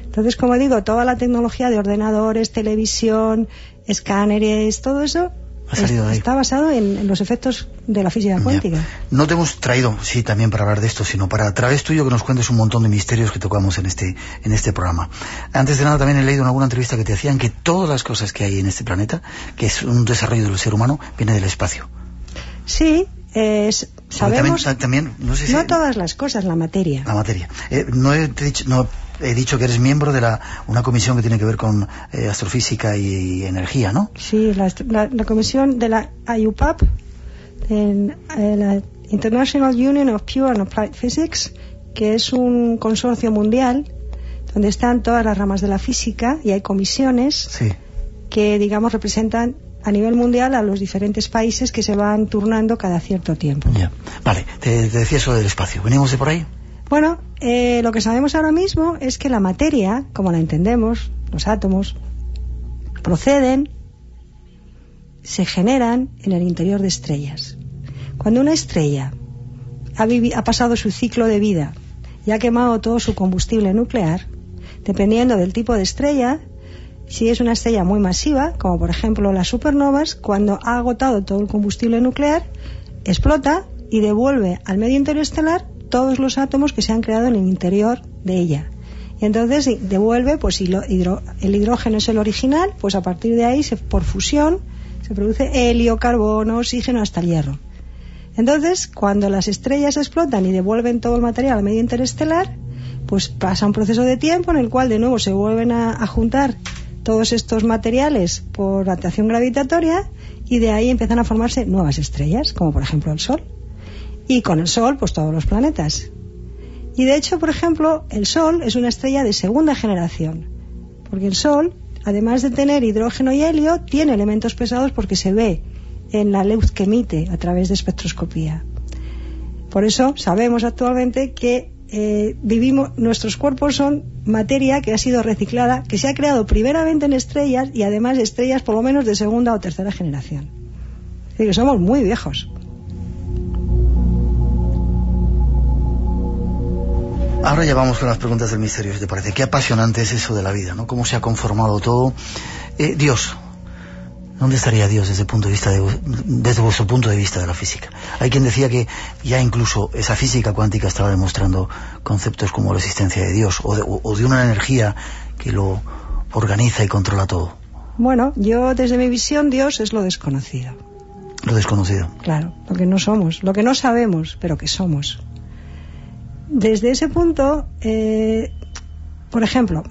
Entonces, como digo, toda la tecnología de ordenadores, televisión, escáneres, todo eso Está basado en, los efectos de la física cuántica. No te hemos traído, sí, también para hablar de esto, sino para a través tuyo que nos cuentes un montón de misterios que tocamos en este, en este programa. Antes de nada, también he leído en alguna entrevista que te hacían que todas las cosas que hay en este planeta, que es un desarrollo del ser humano, viene del espacio. Sí, sabemos... También, no, sé si, no todas las cosas, la materia. La materia. Eh, no, he dicho, no he dicho que eres miembro de la, una comisión que tiene que ver con eh, astrofísica y, energía, ¿no? Sí, la, comisión de la IUPAP, en, eh, la International Union of Pure and Applied Physics, que es un consorcio mundial donde están todas las ramas de la física y hay comisiones que, digamos, representan a nivel mundial a los diferentes países que se van turnando cada cierto tiempo. Vale, te, te decía eso del espacio. ¿Venimos de por ahí? Bueno, eh, lo que sabemos ahora mismo es que la materia, como la entendemos, los átomos, proceden, se generan en el interior de estrellas. Cuando una estrella ha, ha pasado su ciclo de vida y ha quemado todo su combustible nuclear, dependiendo del tipo de estrella, si es una estrella muy masiva, como por ejemplo las supernovas, cuando ha agotado todo el combustible nuclear, explota y devuelve al medio interestelar todos los átomos que se han creado en el interior de ella. Y entonces devuelve, pues si el hidrógeno es el original, pues a partir de ahí, se, por fusión, se produce helio, carbono, oxígeno hasta el hierro. Entonces, cuando las estrellas explotan y devuelven todo el material al medio interestelar, pues pasa un proceso de tiempo en el cual de nuevo se vuelven a juntar todos estos materiales por atracción gravitatoria y de ahí empiezan a formarse nuevas estrellas, como por ejemplo el Sol y con el Sol, pues todos los planetas. Y de hecho, por ejemplo, el Sol es una estrella de segunda generación, porque el Sol, además de tener hidrógeno y helio, tiene elementos pesados porque se ve en la luz que emite a través de espectroscopía. Por eso sabemos actualmente que eh, vivimos, nuestros cuerpos son materia que ha sido reciclada, que se ha creado primeramente en estrellas y además estrellas por lo menos de segunda o tercera generación. Es decir, que somos muy viejos. Ahora ya vamos con las preguntas del misterio, si te parece. Qué apasionante es eso de la vida, ¿no? Cómo se ha conformado todo. Eh, Dios. ¿Dónde estaría Dios desde, punto de vista desde vuestro punto de vista de la física? Hay quien decía que ya incluso esa física cuántica estaba demostrando conceptos como la existencia de Dios o de, o de una energía que lo organiza y controla todo. Bueno, yo desde mi visión Dios es lo desconocido. Lo desconocido. Claro, lo que no somos, lo que no sabemos, pero que somos desde ese punto, eh, por ejemplo,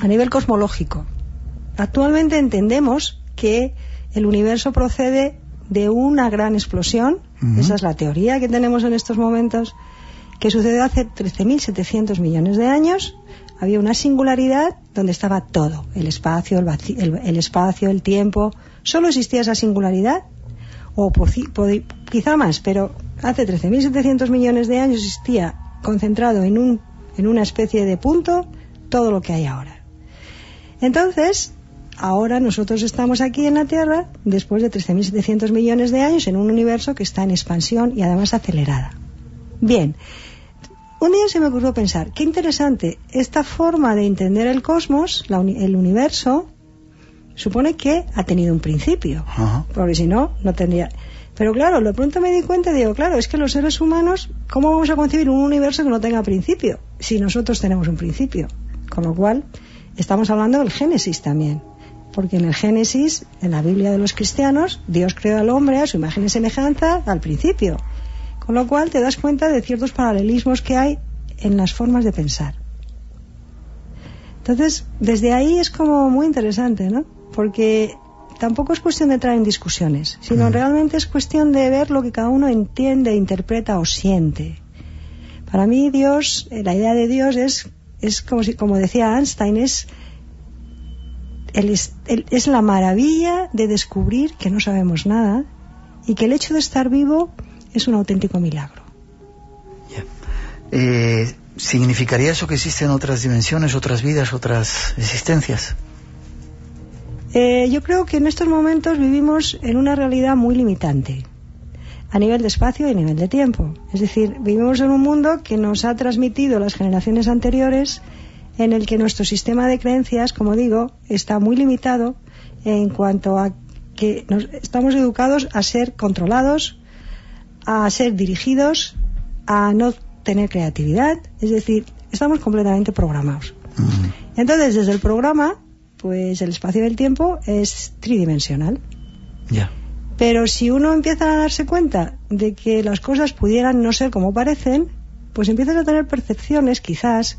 a nivel cosmológico, actualmente entendemos que el universo procede de una gran explosión, esa es la teoría que tenemos en estos momentos, que sucedió hace 13.700 millones de años, había una singularidad donde estaba todo, el espacio, el, el, espacio, el tiempo, solo existía esa singularidad, o quizá más, pero hace 13.700 millones de años existía concentrado en, un, en una especie de punto todo lo que hay ahora. Entonces, ahora nosotros estamos aquí en la Tierra después de 13.700 millones de años en un universo que está en expansión y además acelerada. Bien, un día se me ocurrió pensar, qué interesante, esta forma de entender el cosmos, el universo, supone que ha tenido un principio, porque si no, no tendría... Pero claro, lo pronto me di cuenta y digo, claro, es que los seres humanos, ¿cómo vamos a concebir un universo que no tenga principio? Si nosotros tenemos un principio. Con lo cual, estamos hablando del Génesis también. Porque en el Génesis, en la Biblia de los cristianos, Dios creó al hombre a su imagen y semejanza al principio. Con lo cual te das cuenta de ciertos paralelismos que hay en las formas de pensar. Entonces, desde ahí es como muy interesante, ¿no? Porque tampoco es cuestión de entrar en discusiones, sino mm. realmente es cuestión de ver lo que cada uno entiende, interpreta o siente. Para mí Dios, eh, la idea de Dios es, es como, si, como decía Einstein, es, es la maravilla de descubrir que no sabemos nada y que el hecho de estar vivo es un auténtico milagro. Eh, ¿Significaría eso que existen otras dimensiones, otras vidas, otras existencias? Eh, yo creo que en estos momentos vivimos en una realidad muy limitante a nivel de espacio y a nivel de tiempo. Es decir, vivimos en un mundo que nos ha transmitido las generaciones anteriores en el que nuestro sistema de creencias, como digo, está muy limitado en cuanto a que nos, estamos educados a ser controlados, a ser dirigidos, a no tener creatividad, es decir, estamos completamente programados. Mm. Entonces, desde el programa, pues el espacio y el tiempo es tridimensional. Ya. Pero si uno empieza a darse cuenta de que las cosas pudieran no ser como parecen, pues empiezas a tener percepciones, quizás,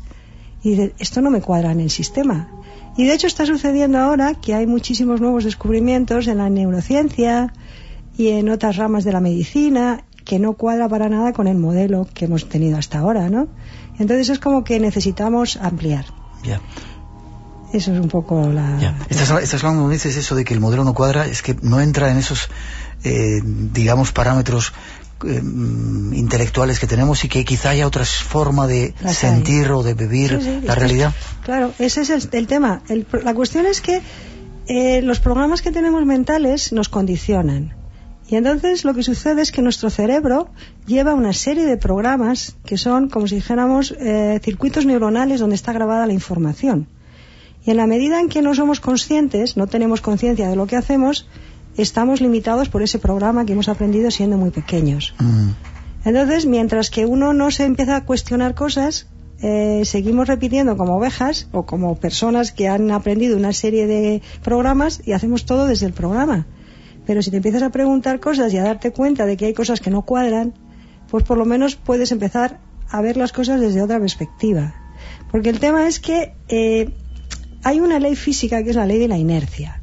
y dices, esto no me cuadra en el sistema. Y de hecho está sucediendo ahora que hay muchísimos nuevos descubrimientos en la neurociencia y en otras ramas de la medicina que no cuadra para nada con el modelo que hemos tenido hasta ahora, ¿no? Entonces es como que necesitamos ampliar. Ya. Eso es un poco la... Estás, estás hablando, dices eso de que el modelo no cuadra, es que no entra en esos, eh, digamos, parámetros eh, mm, intelectuales que tenemos y que quizá haya otra forma de Las hay. sentir o de vivir Sí, sí, la realidad. Claro, ese es el, el tema. El la cuestión es que eh, los programas que tenemos mentales nos condicionan. Y entonces lo que sucede es que nuestro cerebro lleva una serie de programas que son, como si dijéramos, eh, circuitos neuronales donde está grabada la información. Y en la medida en que no somos conscientes, no tenemos conciencia de lo que hacemos, estamos limitados por ese programa que hemos aprendido siendo muy pequeños. Mm. Entonces, mientras que uno no se empieza a cuestionar cosas, eh, seguimos repitiendo como ovejas o como personas que han aprendido una serie de programas y hacemos todo desde el programa. Pero si te empiezas a preguntar cosas y a darte cuenta de que hay cosas que no cuadran, pues por lo menos puedes empezar a ver las cosas desde otra perspectiva. Porque el tema es que eh, hay una ley física que es la ley de la inercia.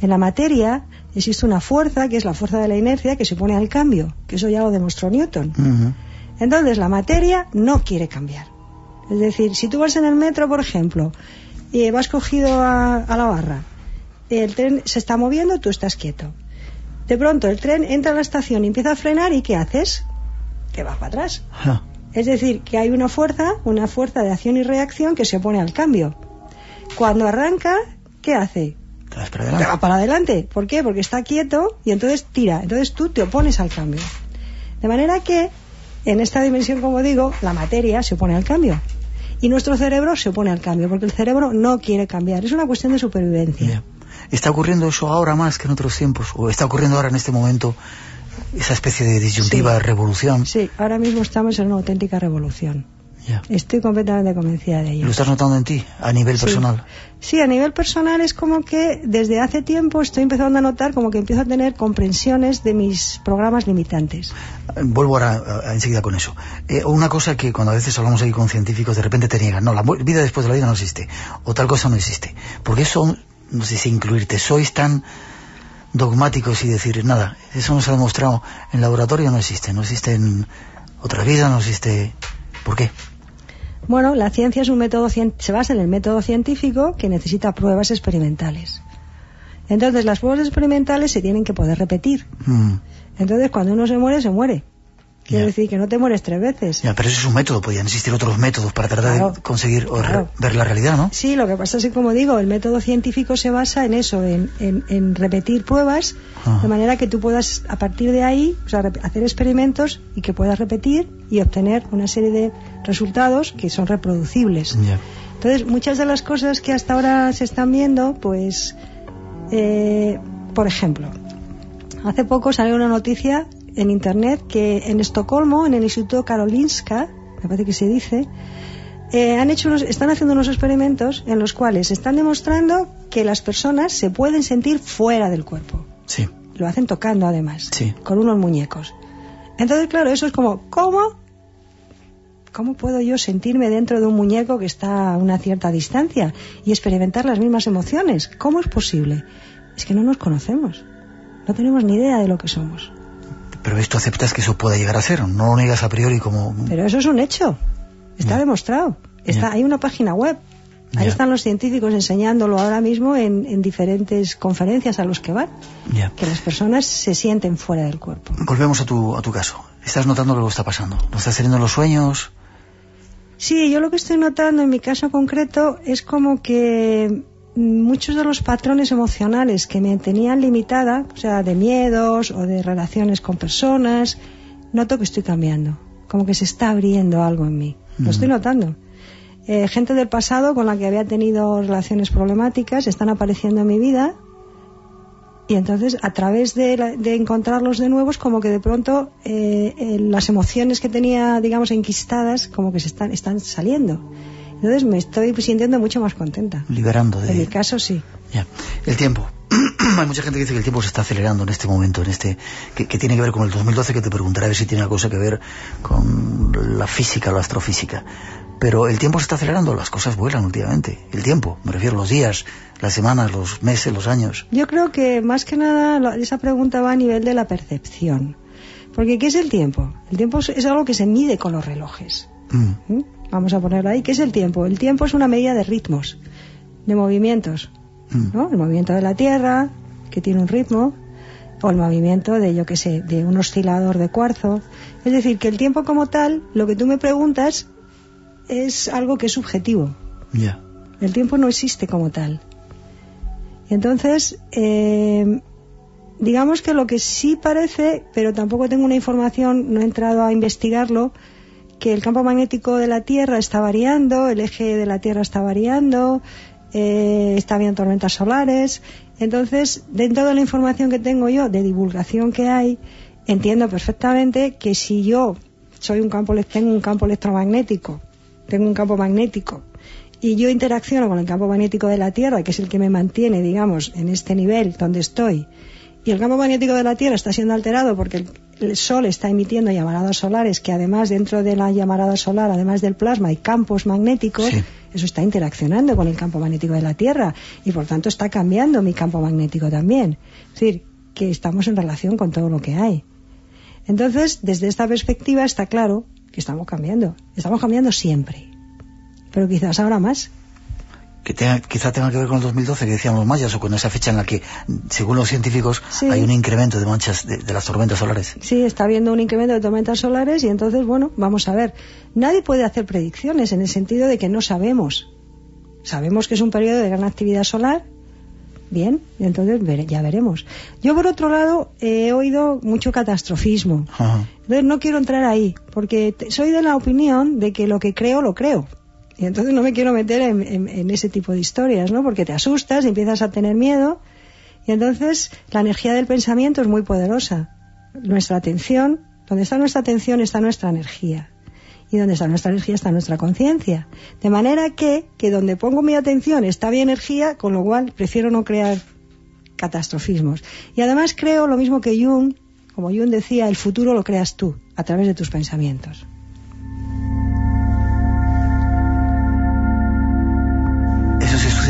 En la materia existe una fuerza que es la fuerza de la inercia que se opone al cambio, que eso ya lo demostró Newton. Entonces la materia no quiere cambiar. Es decir, si tú vas en el metro, por ejemplo, y vas cogido a, a la barra, el tren se está moviendo, tú estás quieto. De pronto el tren entra a la estación y empieza a frenar y ¿qué haces? Te vas para atrás. Es decir, que hay una fuerza, una fuerza de acción y reacción que se opone al cambio. Cuando arranca, ¿qué hace? Te vas para Te adelante. va para adelante. ¿Por qué? Porque está quieto y entonces tira. Entonces tú te opones al cambio. De manera que en esta dimensión, como digo, la materia se opone al cambio. Y nuestro cerebro se opone al cambio, porque el cerebro no quiere cambiar. Es una cuestión de supervivencia. ¿Está ocurriendo eso ahora más que en otros tiempos? ¿O está ocurriendo ahora en este momento esa especie de disyuntiva Sí. revolución? Sí, ahora mismo estamos en una auténtica revolución. Ya. Estoy completamente convencida de ello. ¿Lo estás notando en ti, a nivel Sí. personal? Sí, a nivel personal es como que desde hace tiempo estoy empezando a notar como que empiezo a tener comprensiones de mis programas limitantes. Eh, Vuelvo ahora a- a- enseguida con eso. Eh, una cosa que cuando a veces hablamos aquí con científicos de repente te niegan, no, la vida después de la vida no existe, o tal cosa no existe. Porque eso, no sé si incluirte, sois tan dogmáticos y decir, nada, eso no se ha demostrado en laboratorio, no existe, no existe en otra vida, no existe... ¿Por qué? Bueno, la ciencia es un método se basa en el método científico que necesita pruebas experimentales. Entonces, las pruebas experimentales se tienen que poder repetir. Mm, Entonces, cuando uno se muere, se muere. Quiere Ya. decir que no te mueres tres veces. ya, pero eso es un método, podrían existir otros métodos para tratar Claro, de conseguir o re- claro. ver la realidad, ¿no? Sí, lo que pasa es que, como digo, el método científico se basa en eso, en, en- en repetir pruebas, Ajá. de manera que tú puedas, a partir de ahí, o sea, rep- hacer experimentos y que puedas repetir y obtener una serie de resultados que son reproducibles. Ya. Entonces, muchas de las cosas que hasta ahora se están viendo, pues, eh, por ejemplo, hace poco salió una noticia en Internet que en Estocolmo, en el Instituto Karolinska, me parece que se dice, eh, han hecho unos- están haciendo unos experimentos en los cuales están demostrando que las personas se pueden sentir fuera del cuerpo. Sí, Lo hacen tocando además, Sí. con unos muñecos. Entonces, claro, eso es como, ¿cómo? ¿Cómo puedo yo sentirme dentro de un muñeco que está a una cierta distancia y experimentar las mismas emociones? ¿Cómo es posible? Es que no nos conocemos. No tenemos ni idea de lo que somos. Pero esto aceptas que eso pueda llegar a ser, no lo niegas a priori como... Pero eso es un hecho. Está demostrado. Está. Hay una página web. Ahí están los científicos enseñándolo ahora mismo en, en diferentes conferencias a los que van. Que las personas se sienten fuera del cuerpo. Volvemos a tu, a tu caso. ¿Estás notando que algo está pasando? ¿Lo estás teniendo en los sueños? Sí, yo lo que estoy notando en mi caso concreto es como que muchos de los patrones emocionales que me tenían limitada, o sea, de miedos o de relaciones con personas, noto que estoy cambiando, como que se está abriendo algo en mí. Lo estoy notando. Eh, gente del pasado con la que había tenido relaciones problemáticas están apareciendo en mi vida y entonces a través de, encontrarlos de nuevo es como que de pronto eh, eh, las emociones que tenía digamos enquistadas como que se están, están saliendo entonces me estoy sintiendo mucho más contenta. Liberando de... En mi caso sí. Ya. El tiempo. Hay mucha gente que dice que el tiempo se está acelerando en este momento, en este que, tiene que ver con el 2012, que te preguntaré a ver si tiene algo que ver con la física, la astrofísica. Pero el tiempo se está acelerando, las cosas vuelan últimamente. El tiempo, me refiero a los días, las semanas, los meses, los años. Yo creo que más que nada esa pregunta va a nivel de la percepción. Porque ¿qué es el tiempo? El tiempo es algo que se mide con los relojes. Mm. ¿Mm? Vamos a ponerlo ahí, ¿qué es el tiempo? El tiempo es una medida de ritmos, de movimientos, mm. ¿no? El movimiento de la Tierra, que tiene un ritmo, o el movimiento de, yo qué sé, de un oscilador de cuarzo. Es decir, que el tiempo como tal, lo que tú me preguntas, es algo que es subjetivo. Ya. El tiempo no existe como tal. Entonces, eh, digamos que lo que sí parece, pero tampoco tengo una información, no he entrado a investigarlo, que el campo magnético de la Tierra está variando, el eje de la Tierra está variando, eh, está habiendo tormentas solares. Entonces, dentro de la información que tengo yo, de divulgación que hay, entiendo perfectamente que si yo soy un campo, tengo un campo electromagnético, tengo un campo magnético, y yo interacciono con el campo magnético de la Tierra, que es el que me mantiene, digamos, en este nivel donde estoy, y el campo magnético de la Tierra está siendo alterado porque el el Sol está emitiendo llamaradas solares, que además dentro de la llamarada solar, además del plasma, hay campos magnéticos, eso está interaccionando con el campo magnético de la Tierra y por tanto está cambiando mi campo magnético también. Es decir, que estamos en relación con todo lo que hay. Entonces, desde esta perspectiva está claro que estamos cambiando. Estamos cambiando siempre. Pero quizás ahora más que tenga, quizá tenga que ver con el 2012 que decíamos mayas o con esa fecha en la que, según los científicos, hay un incremento de manchas de, las tormentas solares. Sí, está habiendo un incremento de tormentas solares y entonces, bueno, vamos a ver. Nadie puede hacer predicciones en el sentido de que no sabemos. Sabemos que es un periodo de gran actividad solar, bien, y entonces ya veremos. Yo, por otro lado, he oído mucho catastrofismo. Entonces no quiero entrar ahí, porque soy de la opinión de que lo que creo, lo creo. Y entonces no me quiero meter en, ese tipo de historias, ¿no? Porque te asustas y empiezas a tener miedo. Y entonces la energía del pensamiento es muy poderosa. Nuestra atención, donde está nuestra atención está nuestra energía. Y donde está nuestra energía está nuestra conciencia. De manera que, que donde pongo mi atención está mi energía, con lo cual prefiero no crear catastrofismos. Y además creo lo mismo que Jung, como Jung decía, el futuro lo creas tú, a través de tus pensamientos.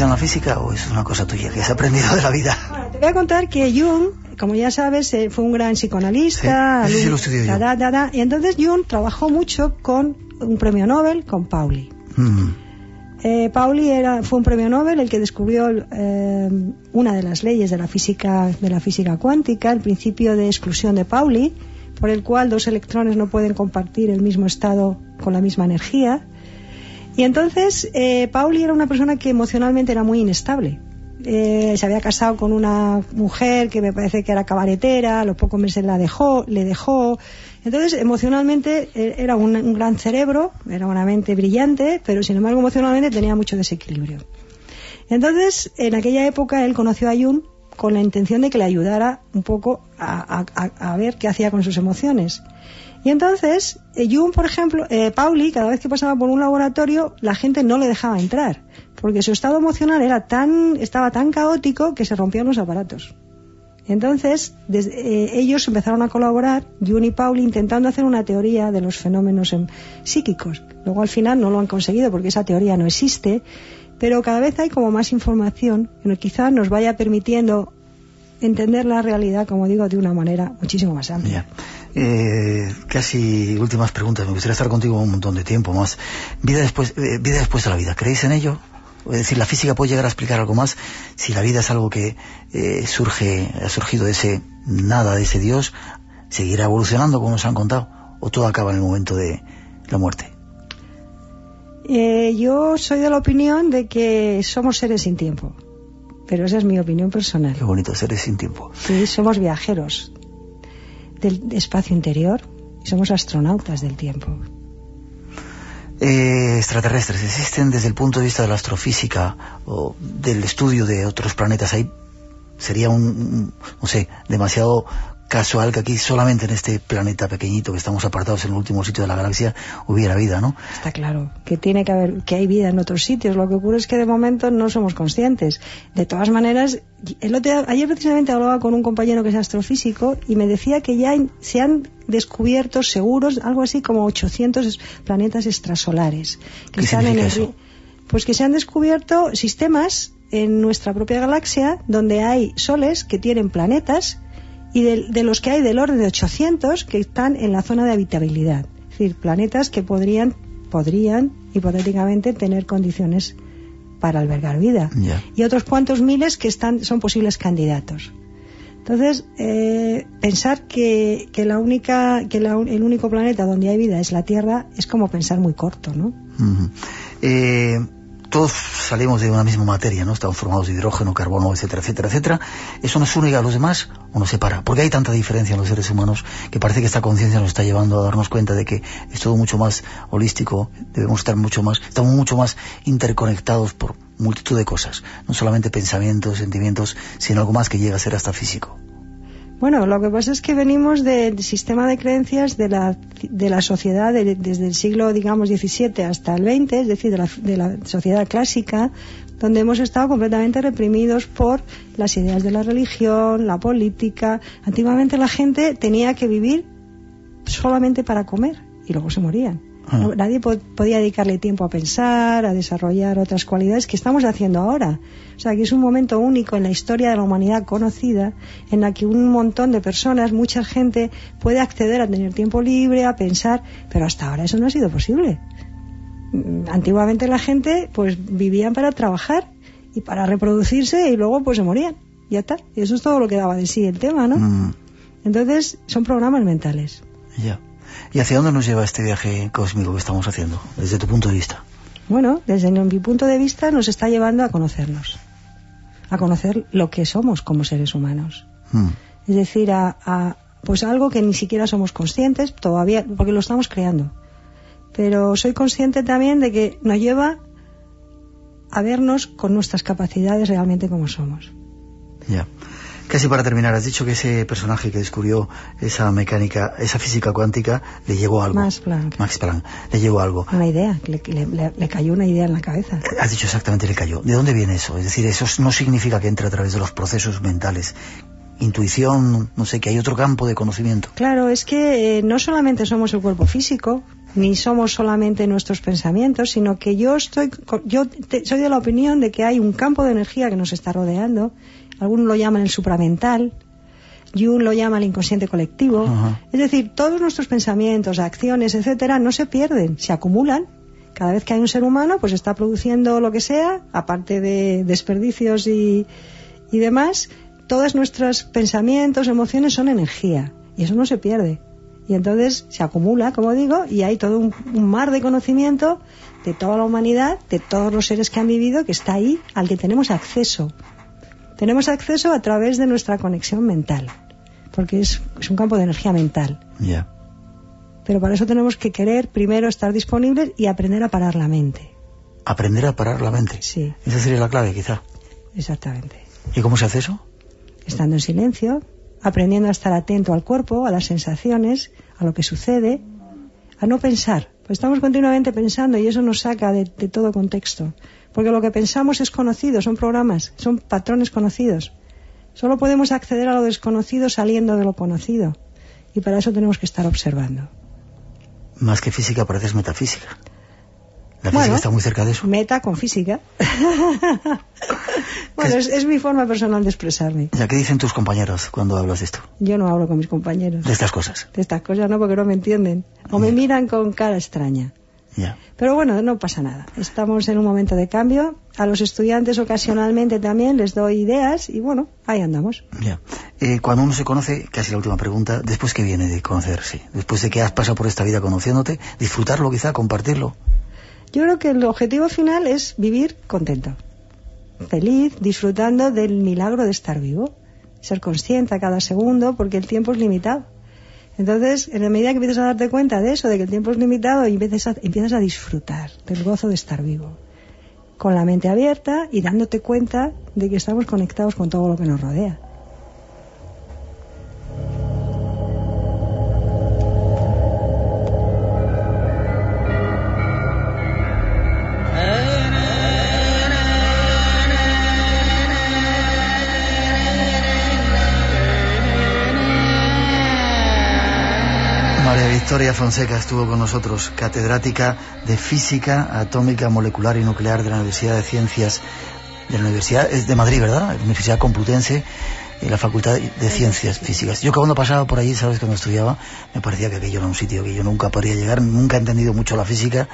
En la física o es una cosa tuya que has aprendido de la vida? te voy a contar que Jung, como ya sabes, eh, fue un gran psicoanalista. Sí, lo estudié yo. y entonces Jung trabajó mucho con un premio Nobel, con Pauli. Mm. Eh, Pauli era, fue un premio Nobel el que descubrió eh, una de las leyes de la física de la física cuántica, el principio de exclusión de Pauli, por el cual dos electrones no pueden compartir el mismo estado con la misma energía. Y entonces eh, Pauli era una persona que emocionalmente era muy inestable. Eh, se había casado con una mujer que me parece que era cabaretera, a los pocos meses la dejó, le dejó. Entonces, emocionalmente eh, era un, gran cerebro, era una mente brillante, pero sin embargo emocionalmente tenía mucho desequilibrio. Entonces, en aquella época él conoció a Jung con la intención de que le ayudara un poco a ver qué hacía con sus emociones. Y entonces, eh, Jung, por ejemplo, eh, Pauli, cada vez que pasaba por un laboratorio, la gente no le dejaba entrar, porque su estado emocional era tan, estaba tan caótico que se rompían los aparatos. Entonces, eh, ellos empezaron a colaborar, Jung y Pauli, intentando hacer una teoría de los fenómenos psíquicos. Luego al final no lo han conseguido porque esa teoría no existe, pero cada vez hay como más información que quizás nos vaya permitiendo entender la realidad, como digo, de una manera muchísimo más amplia. Eh, casi últimas preguntas. Me gustaría estar contigo un montón de tiempo más. Vida después, eh, vida después de la vida. ¿Creéis en ello? Es decir, la física puede llegar a explicar algo más. Si la vida es algo que eh, surge, ha surgido de ese nada, de ese Dios, seguirá evolucionando como nos han contado, o todo acaba en el momento de la muerte. Eh, yo soy de la opinión de que somos seres sin tiempo. Pero esa es mi opinión personal. Qué bonito, seres sin tiempo. Sí, somos viajeros del espacio interior y somos astronautas del tiempo. Eh, extraterrestres existen desde el punto de vista de la astrofísica o del estudio de otros planetas. Ahí sería un, no sé, demasiado casual que aquí solamente en este planeta pequeñito que estamos apartados en el último sitio de la galaxia hubiera vida, ¿no? Está claro que tiene que haber, que hay vida en otros sitios. Lo que ocurre es que de momento no somos conscientes. De todas maneras, el otro día- ayer precisamente hablaba con un compañero que es astrofísico y me decía que ya se han descubierto seguros algo así como 800 es- planetas extrasolares que ¿Qué están en el eso? pues que se han descubierto sistemas en nuestra propia galaxia donde hay soles que tienen planetas y de, de los que hay del orden de 800 que están en la zona de habitabilidad. Es decir, planetas que podrían, podrían hipotéticamente tener condiciones para albergar vida. Y otros cuantos miles que están, son posibles candidatos. Entonces, eh, pensar que, que la única, que la el único planeta donde hay vida es la Tierra es como pensar muy corto, ¿no? Ujú. Eh, todos salimos de una misma materia, ¿no? Estamos formados de hidrógeno, carbono, etcétera, etcétera, etcétera. ¿Eso nos une a los demás o nos separa? Porque hay tanta diferencia en los seres humanos que parece que esta conciencia nos está llevando a darnos cuenta de que es todo mucho más holístico, debemos estar mucho más, estamos mucho más interconectados por multitud de cosas, no solamente pensamientos, sentimientos, sino algo más que llega a ser hasta físico. Bueno, lo que pasa es que venimos del sistema de creencias de la, de la sociedad de- desde el siglo, digamos, XVII hasta el XX, es decir, de la, de la sociedad clásica, donde hemos estado completamente reprimidos por las ideas de la religión, la política. Antiguamente la gente tenía que vivir solamente para comer y luego se morían. Ah. No- Nadie po- podía dedicarle tiempo a pensar, a desarrollar otras cualidades que estamos haciendo ahora. O sea, que es un momento único en la historia de la humanidad conocida en la que un montón de personas, mucha gente, puede acceder a tener tiempo libre, a pensar, pero hasta ahora eso no ha sido posible. Mm, Antiguamente la gente, pues, vivían para trabajar y para reproducirse y luego, pues, se morían. Ya está. Y eso es todo lo que daba de sí el tema, ¿no? Mm, Entonces, son programas mentales. ya. ¿Y hacia dónde nos lleva este viaje cósmico que estamos haciendo, desde tu punto de vista? Bueno, desde mi punto de vista nos está llevando a conocernos, a conocer lo que somos como seres humanos. Mm, Es decir, a, a, pues algo que ni siquiera somos conscientes todavía, porque lo estamos creando. Pero soy consciente también de que nos lleva a vernos con nuestras capacidades realmente como somos. Ya. Casi para terminar, has dicho que ese personaje que descubrió esa mecánica, esa física cuántica, le llegó algo. Max Planck. Max Planck, le llegó algo. Una idea, le, le- le- cayó una idea en la cabeza. Has dicho exactamente le cayó. ¿De dónde viene eso? Es decir, eso no significa que entre a través de los procesos mentales. Intuición, no sé, que hay otro campo de conocimiento. Claro, es que eh, no solamente somos el cuerpo físico, ni somos solamente nuestros pensamientos, sino que yo estoy, yo te- soy de la opinión de que hay un campo de energía que nos está rodeando. Algunos lo llaman el supramental, Jung lo llama el inconsciente colectivo. Ajá. Es decir, todos nuestros pensamientos, acciones, etcétera, no se pierden, se acumulan. Cada vez que hay un ser humano, pues está produciendo lo que sea, aparte de desperdicios y, y demás, todos nuestros pensamientos, emociones son energía y eso no se pierde. Y entonces se acumula, como digo, y hay todo un, un mar de conocimiento de toda la humanidad, de todos los seres que han vivido, que está ahí, al que tenemos acceso. Tenemos acceso a través de nuestra conexión mental, porque es, es un campo de energía mental. Ya. Pero para eso tenemos que querer primero estar disponibles y aprender a parar la mente. Aprender a parar la mente. Sí, Esa sería la clave, quizá. exactamente. ¿Y cómo se hace eso? estando en silencio, aprendiendo a estar atento al cuerpo, a las sensaciones, a lo que sucede, a no pensar. Pues estamos continuamente pensando y eso nos saca de, de todo contexto. Porque lo que pensamos es conocido, son programas, son patrones conocidos. Solo podemos acceder a lo desconocido saliendo de lo conocido. Y para eso tenemos que estar observando. Más que física, pareces metafísica. La Bueno. física está muy cerca de eso. Meta con física. bueno, es, es mi forma personal de expresarme. Ya, ¿qué dicen tus compañeros cuando hablas de esto? Yo no hablo con mis compañeros. De estas cosas. de estas cosas no porque no me entienden o me miran con cara extraña Pero bueno no pasa nada estamos en un momento de cambio a los estudiantes ocasionalmente también les doy ideas y bueno ahí andamos. Eh, cuando uno se conoce, casi la última pregunta, después que viene de conocerse, después de que has pasado por esta vida conociéndote, disfrutarlo quizá, compartirlo. Yo creo que el objetivo final es vivir contento, feliz, disfrutando del milagro de estar vivo, ser consciente a cada segundo porque el tiempo es limitado. Entonces, en la medida que empiezas a darte cuenta de eso, de que el tiempo es limitado, empiezas a, empiezas a disfrutar del gozo de estar vivo, con la mente abierta y dándote cuenta de que estamos conectados con todo lo que nos rodea. Victoria Fonseca estuvo con nosotros, catedrática de Física Atómica, Molecular y Nuclear de la Universidad de Ciencias de la Universidad es de Madrid, ¿verdad? La Universidad Complutense y la Facultad de Ciencias Físicas. Yo cuando pasaba por allí, sabes, cuando estudiaba, me parecía que aquello era un sitio que yo nunca podría llegar, nunca he entendido mucho la física,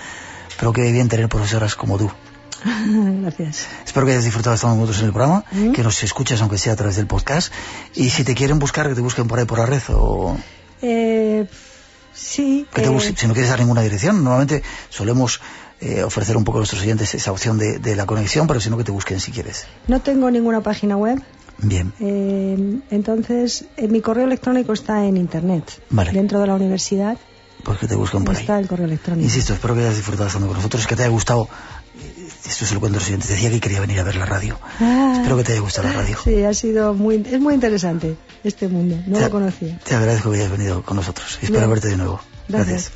pero qué bien tener profesoras como tú. Gracias. Espero que hayas disfrutado estando con nosotros en el programa, que nos escuches aunque sea a través del podcast, y si te quieren buscar, que te busquen por ahí por la red o... Eh, sí. Que te eh, busquen, si no quieres dar ninguna dirección, normalmente solemos eh, ofrecer un poco a nuestros oyentes esa opción de, de la conexión, pero si no que te busquen si quieres. no tengo ninguna página web. Bien. eh, entonces, eh, mi correo electrónico está en internet. Vale. Dentro de la universidad Pues que te busquen por ahí. está el correo electrónico. Insisto, espero que hayas disfrutado estando con nosotros, que te haya gustado. Esto se lo cuento a los oyentes. Decía que quería venir a ver la radio. Ah, Espero que te haya gustado la radio. Sí, ha sido muy, es muy interesante este mundo. No Te- lo conocía. Te agradezco que hayas venido con nosotros. y Espero Bien. verte de nuevo. Gracias.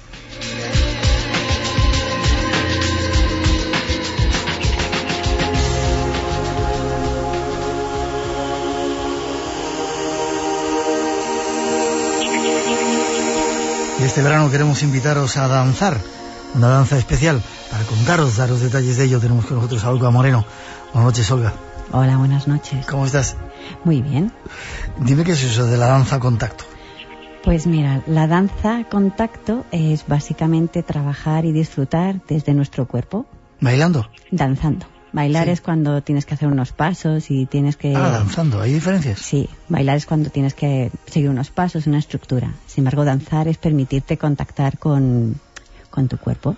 Y este verano queremos invitaros a danzar, una danza especial. Para contaros, daros detalles de ello, tenemos con nosotros a Olga Moreno. Buenas noches, Olga. Hola, buenas noches. ¿Cómo estás? Muy bien. Dime qué es eso de la danza a contacto. Pues mira, la danza contacto es básicamente trabajar y disfrutar desde nuestro cuerpo, ¿Bailando? danzando. Bailar Sí. es cuando tienes que hacer unos pasos y tienes que... Ah, danzando. ¿Hay diferencias? Sí, bailar es cuando tienes que seguir unos pasos, una estructura. Sin embargo, danzar es permitirte contactar con, con tu cuerpo.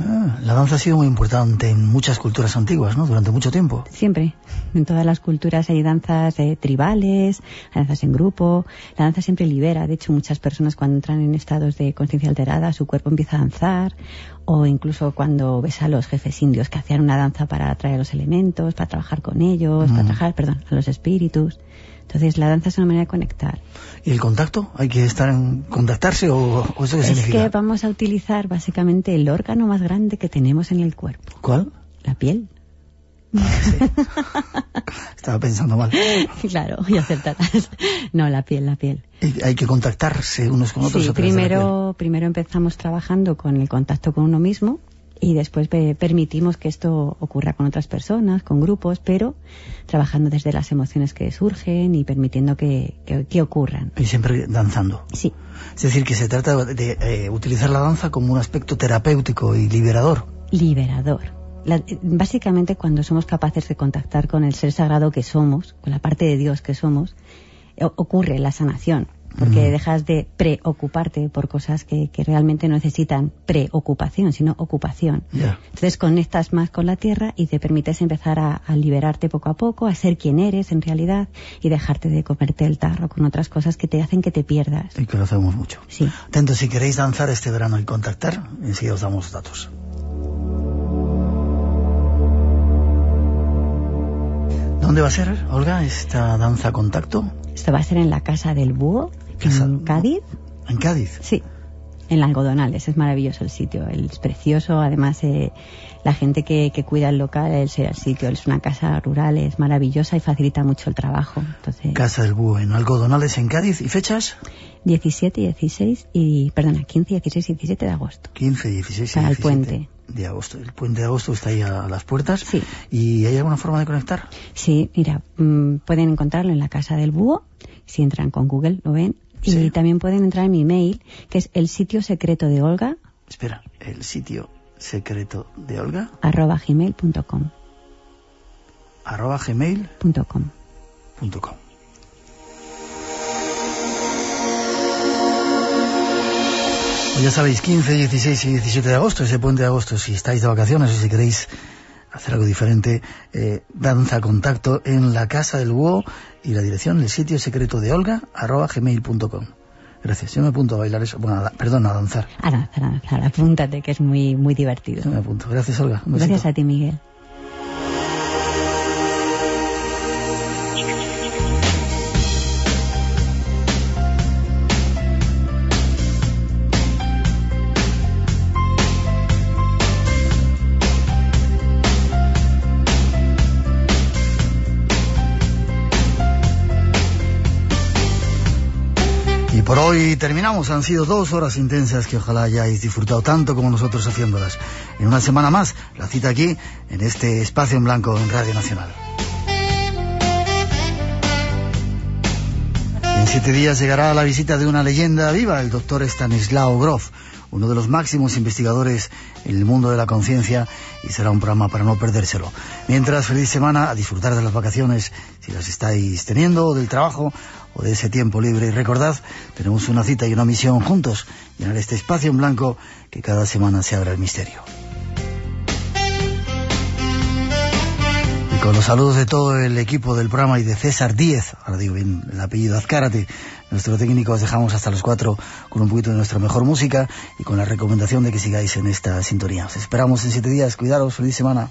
Ah, la danza ha sido muy importante en muchas culturas antiguas, ¿no? Durante mucho tiempo. Siempre. En todas las culturas hay danzas eh, tribales, danzas en grupo. La danza siempre libera. De hecho, muchas personas cuando entran en estados de conciencia alterada, su cuerpo empieza a danzar. O incluso cuando ves a los jefes indios que hacían una danza para atraer los elementos, para trabajar con ellos, para Mm. trabajar, perdón, a los espíritus. Entonces, la danza es una manera de conectar. ¿Y el contacto? ¿Hay que estar en contactarse o, o eso qué Es significa? que vamos a utilizar básicamente el órgano más grande que tenemos en el cuerpo, ¿Cuál? la piel. Estaba pensando mal. claro, y acertarás. No, la piel, la piel. Hay que contactarse unos con otros. Sí, primero, primero empezamos trabajando con el contacto con uno mismo y después pe- permitimos que esto ocurra con otras personas, con grupos, pero trabajando desde las emociones que surgen y permitiendo que, que- que ocurran. Y siempre danzando. Sí, Es decir, que se trata de eh, utilizar la danza como un aspecto terapéutico y liberador. liberador. La- básicamente cuando somos capaces de contactar con el ser sagrado que somos, con la parte de Dios que somos, ocurre la sanación, porque dejas de preocuparte por cosas que, que realmente no necesitan preocupación, sino ocupación. Entonces conectas más con la tierra y te permites empezar a, a liberarte poco a poco, a ser quien eres en realidad y dejarte de comerte el tarro con otras cosas que te hacen que te pierdas. Y que lo hacemos mucho. Sí. Si queréis danzar este verano y contactar, enseguida os damos datos. ¿Dónde va a ser, Olga, esta danza contacto? Esto va a ser en la Casa del Búho, Casa- en Cádiz. En Cádiz. Sí, en Algodonales, es maravilloso el sitio, es precioso, además eh, la gente que, que cuida el local, el, el sitio, es una casa rural, es maravillosa y facilita mucho el trabajo. Entonces, Casa del Búho, en Algodonales, en Cádiz. ¿Y fechas? 17 y 16 y, perdona, 15, 16 y 17 de agosto. 15, 16 y Para el 17 puente. De agosto. El puente de agosto está ahí a las puertas. Sí. ¿Y hay alguna forma de conectar? Sí, mira, mm, pueden encontrarlo en la Casa del Búho, si entran con Google lo ven, y Sí. también pueden entrar en mi mail, que es el sitio secreto de Olga, Espera, el sitio secreto de Olga, arroba gmail.com. arroba gmail.com. Pues ya sabéis, 15, 16 y 17 de agosto, ese puente de agosto, si estáis de vacaciones o si queréis hacer algo diferente, eh, danza contacto en la casa del búho y la dirección, el sitio secreto de Olga, arroba gmail.com. Gracias. Yo me apunto a bailar eso. Bueno, a, perdón, a danzar. A danzar, a danzar. Apúntate, que es muy, muy divertido. Yo me apunto. Gracias, Olga. Gracias a ti, Miguel. Por hoy terminamos. Han sido dos horas intensas que ojalá hayáis disfrutado tanto como nosotros haciéndolas. En una semana más, la cita aquí, en este espacio en blanco en Radio Nacional. En siete días llegará la visita de una leyenda viva, el doctor Stanislao Grof, uno de los máximos investigadores en el mundo de la conciencia y será un programa para no perdérselo. Mientras, feliz semana, a disfrutar de las vacaciones si las estáis teniendo, o del trabajo, o de ese tiempo libre. Y recordad, tenemos una cita y una misión juntos, llenar este espacio en blanco que cada semana se abra el misterio. Y con los saludos de todo el equipo del programa y de César Díez, ahora digo bien el apellido Azcárate, nuestro técnico, os dejamos hasta los cuatro con un poquito de nuestra mejor música y con la recomendación de que sigáis en esta sintonía. Os esperamos en siete días, cuidaros, feliz semana.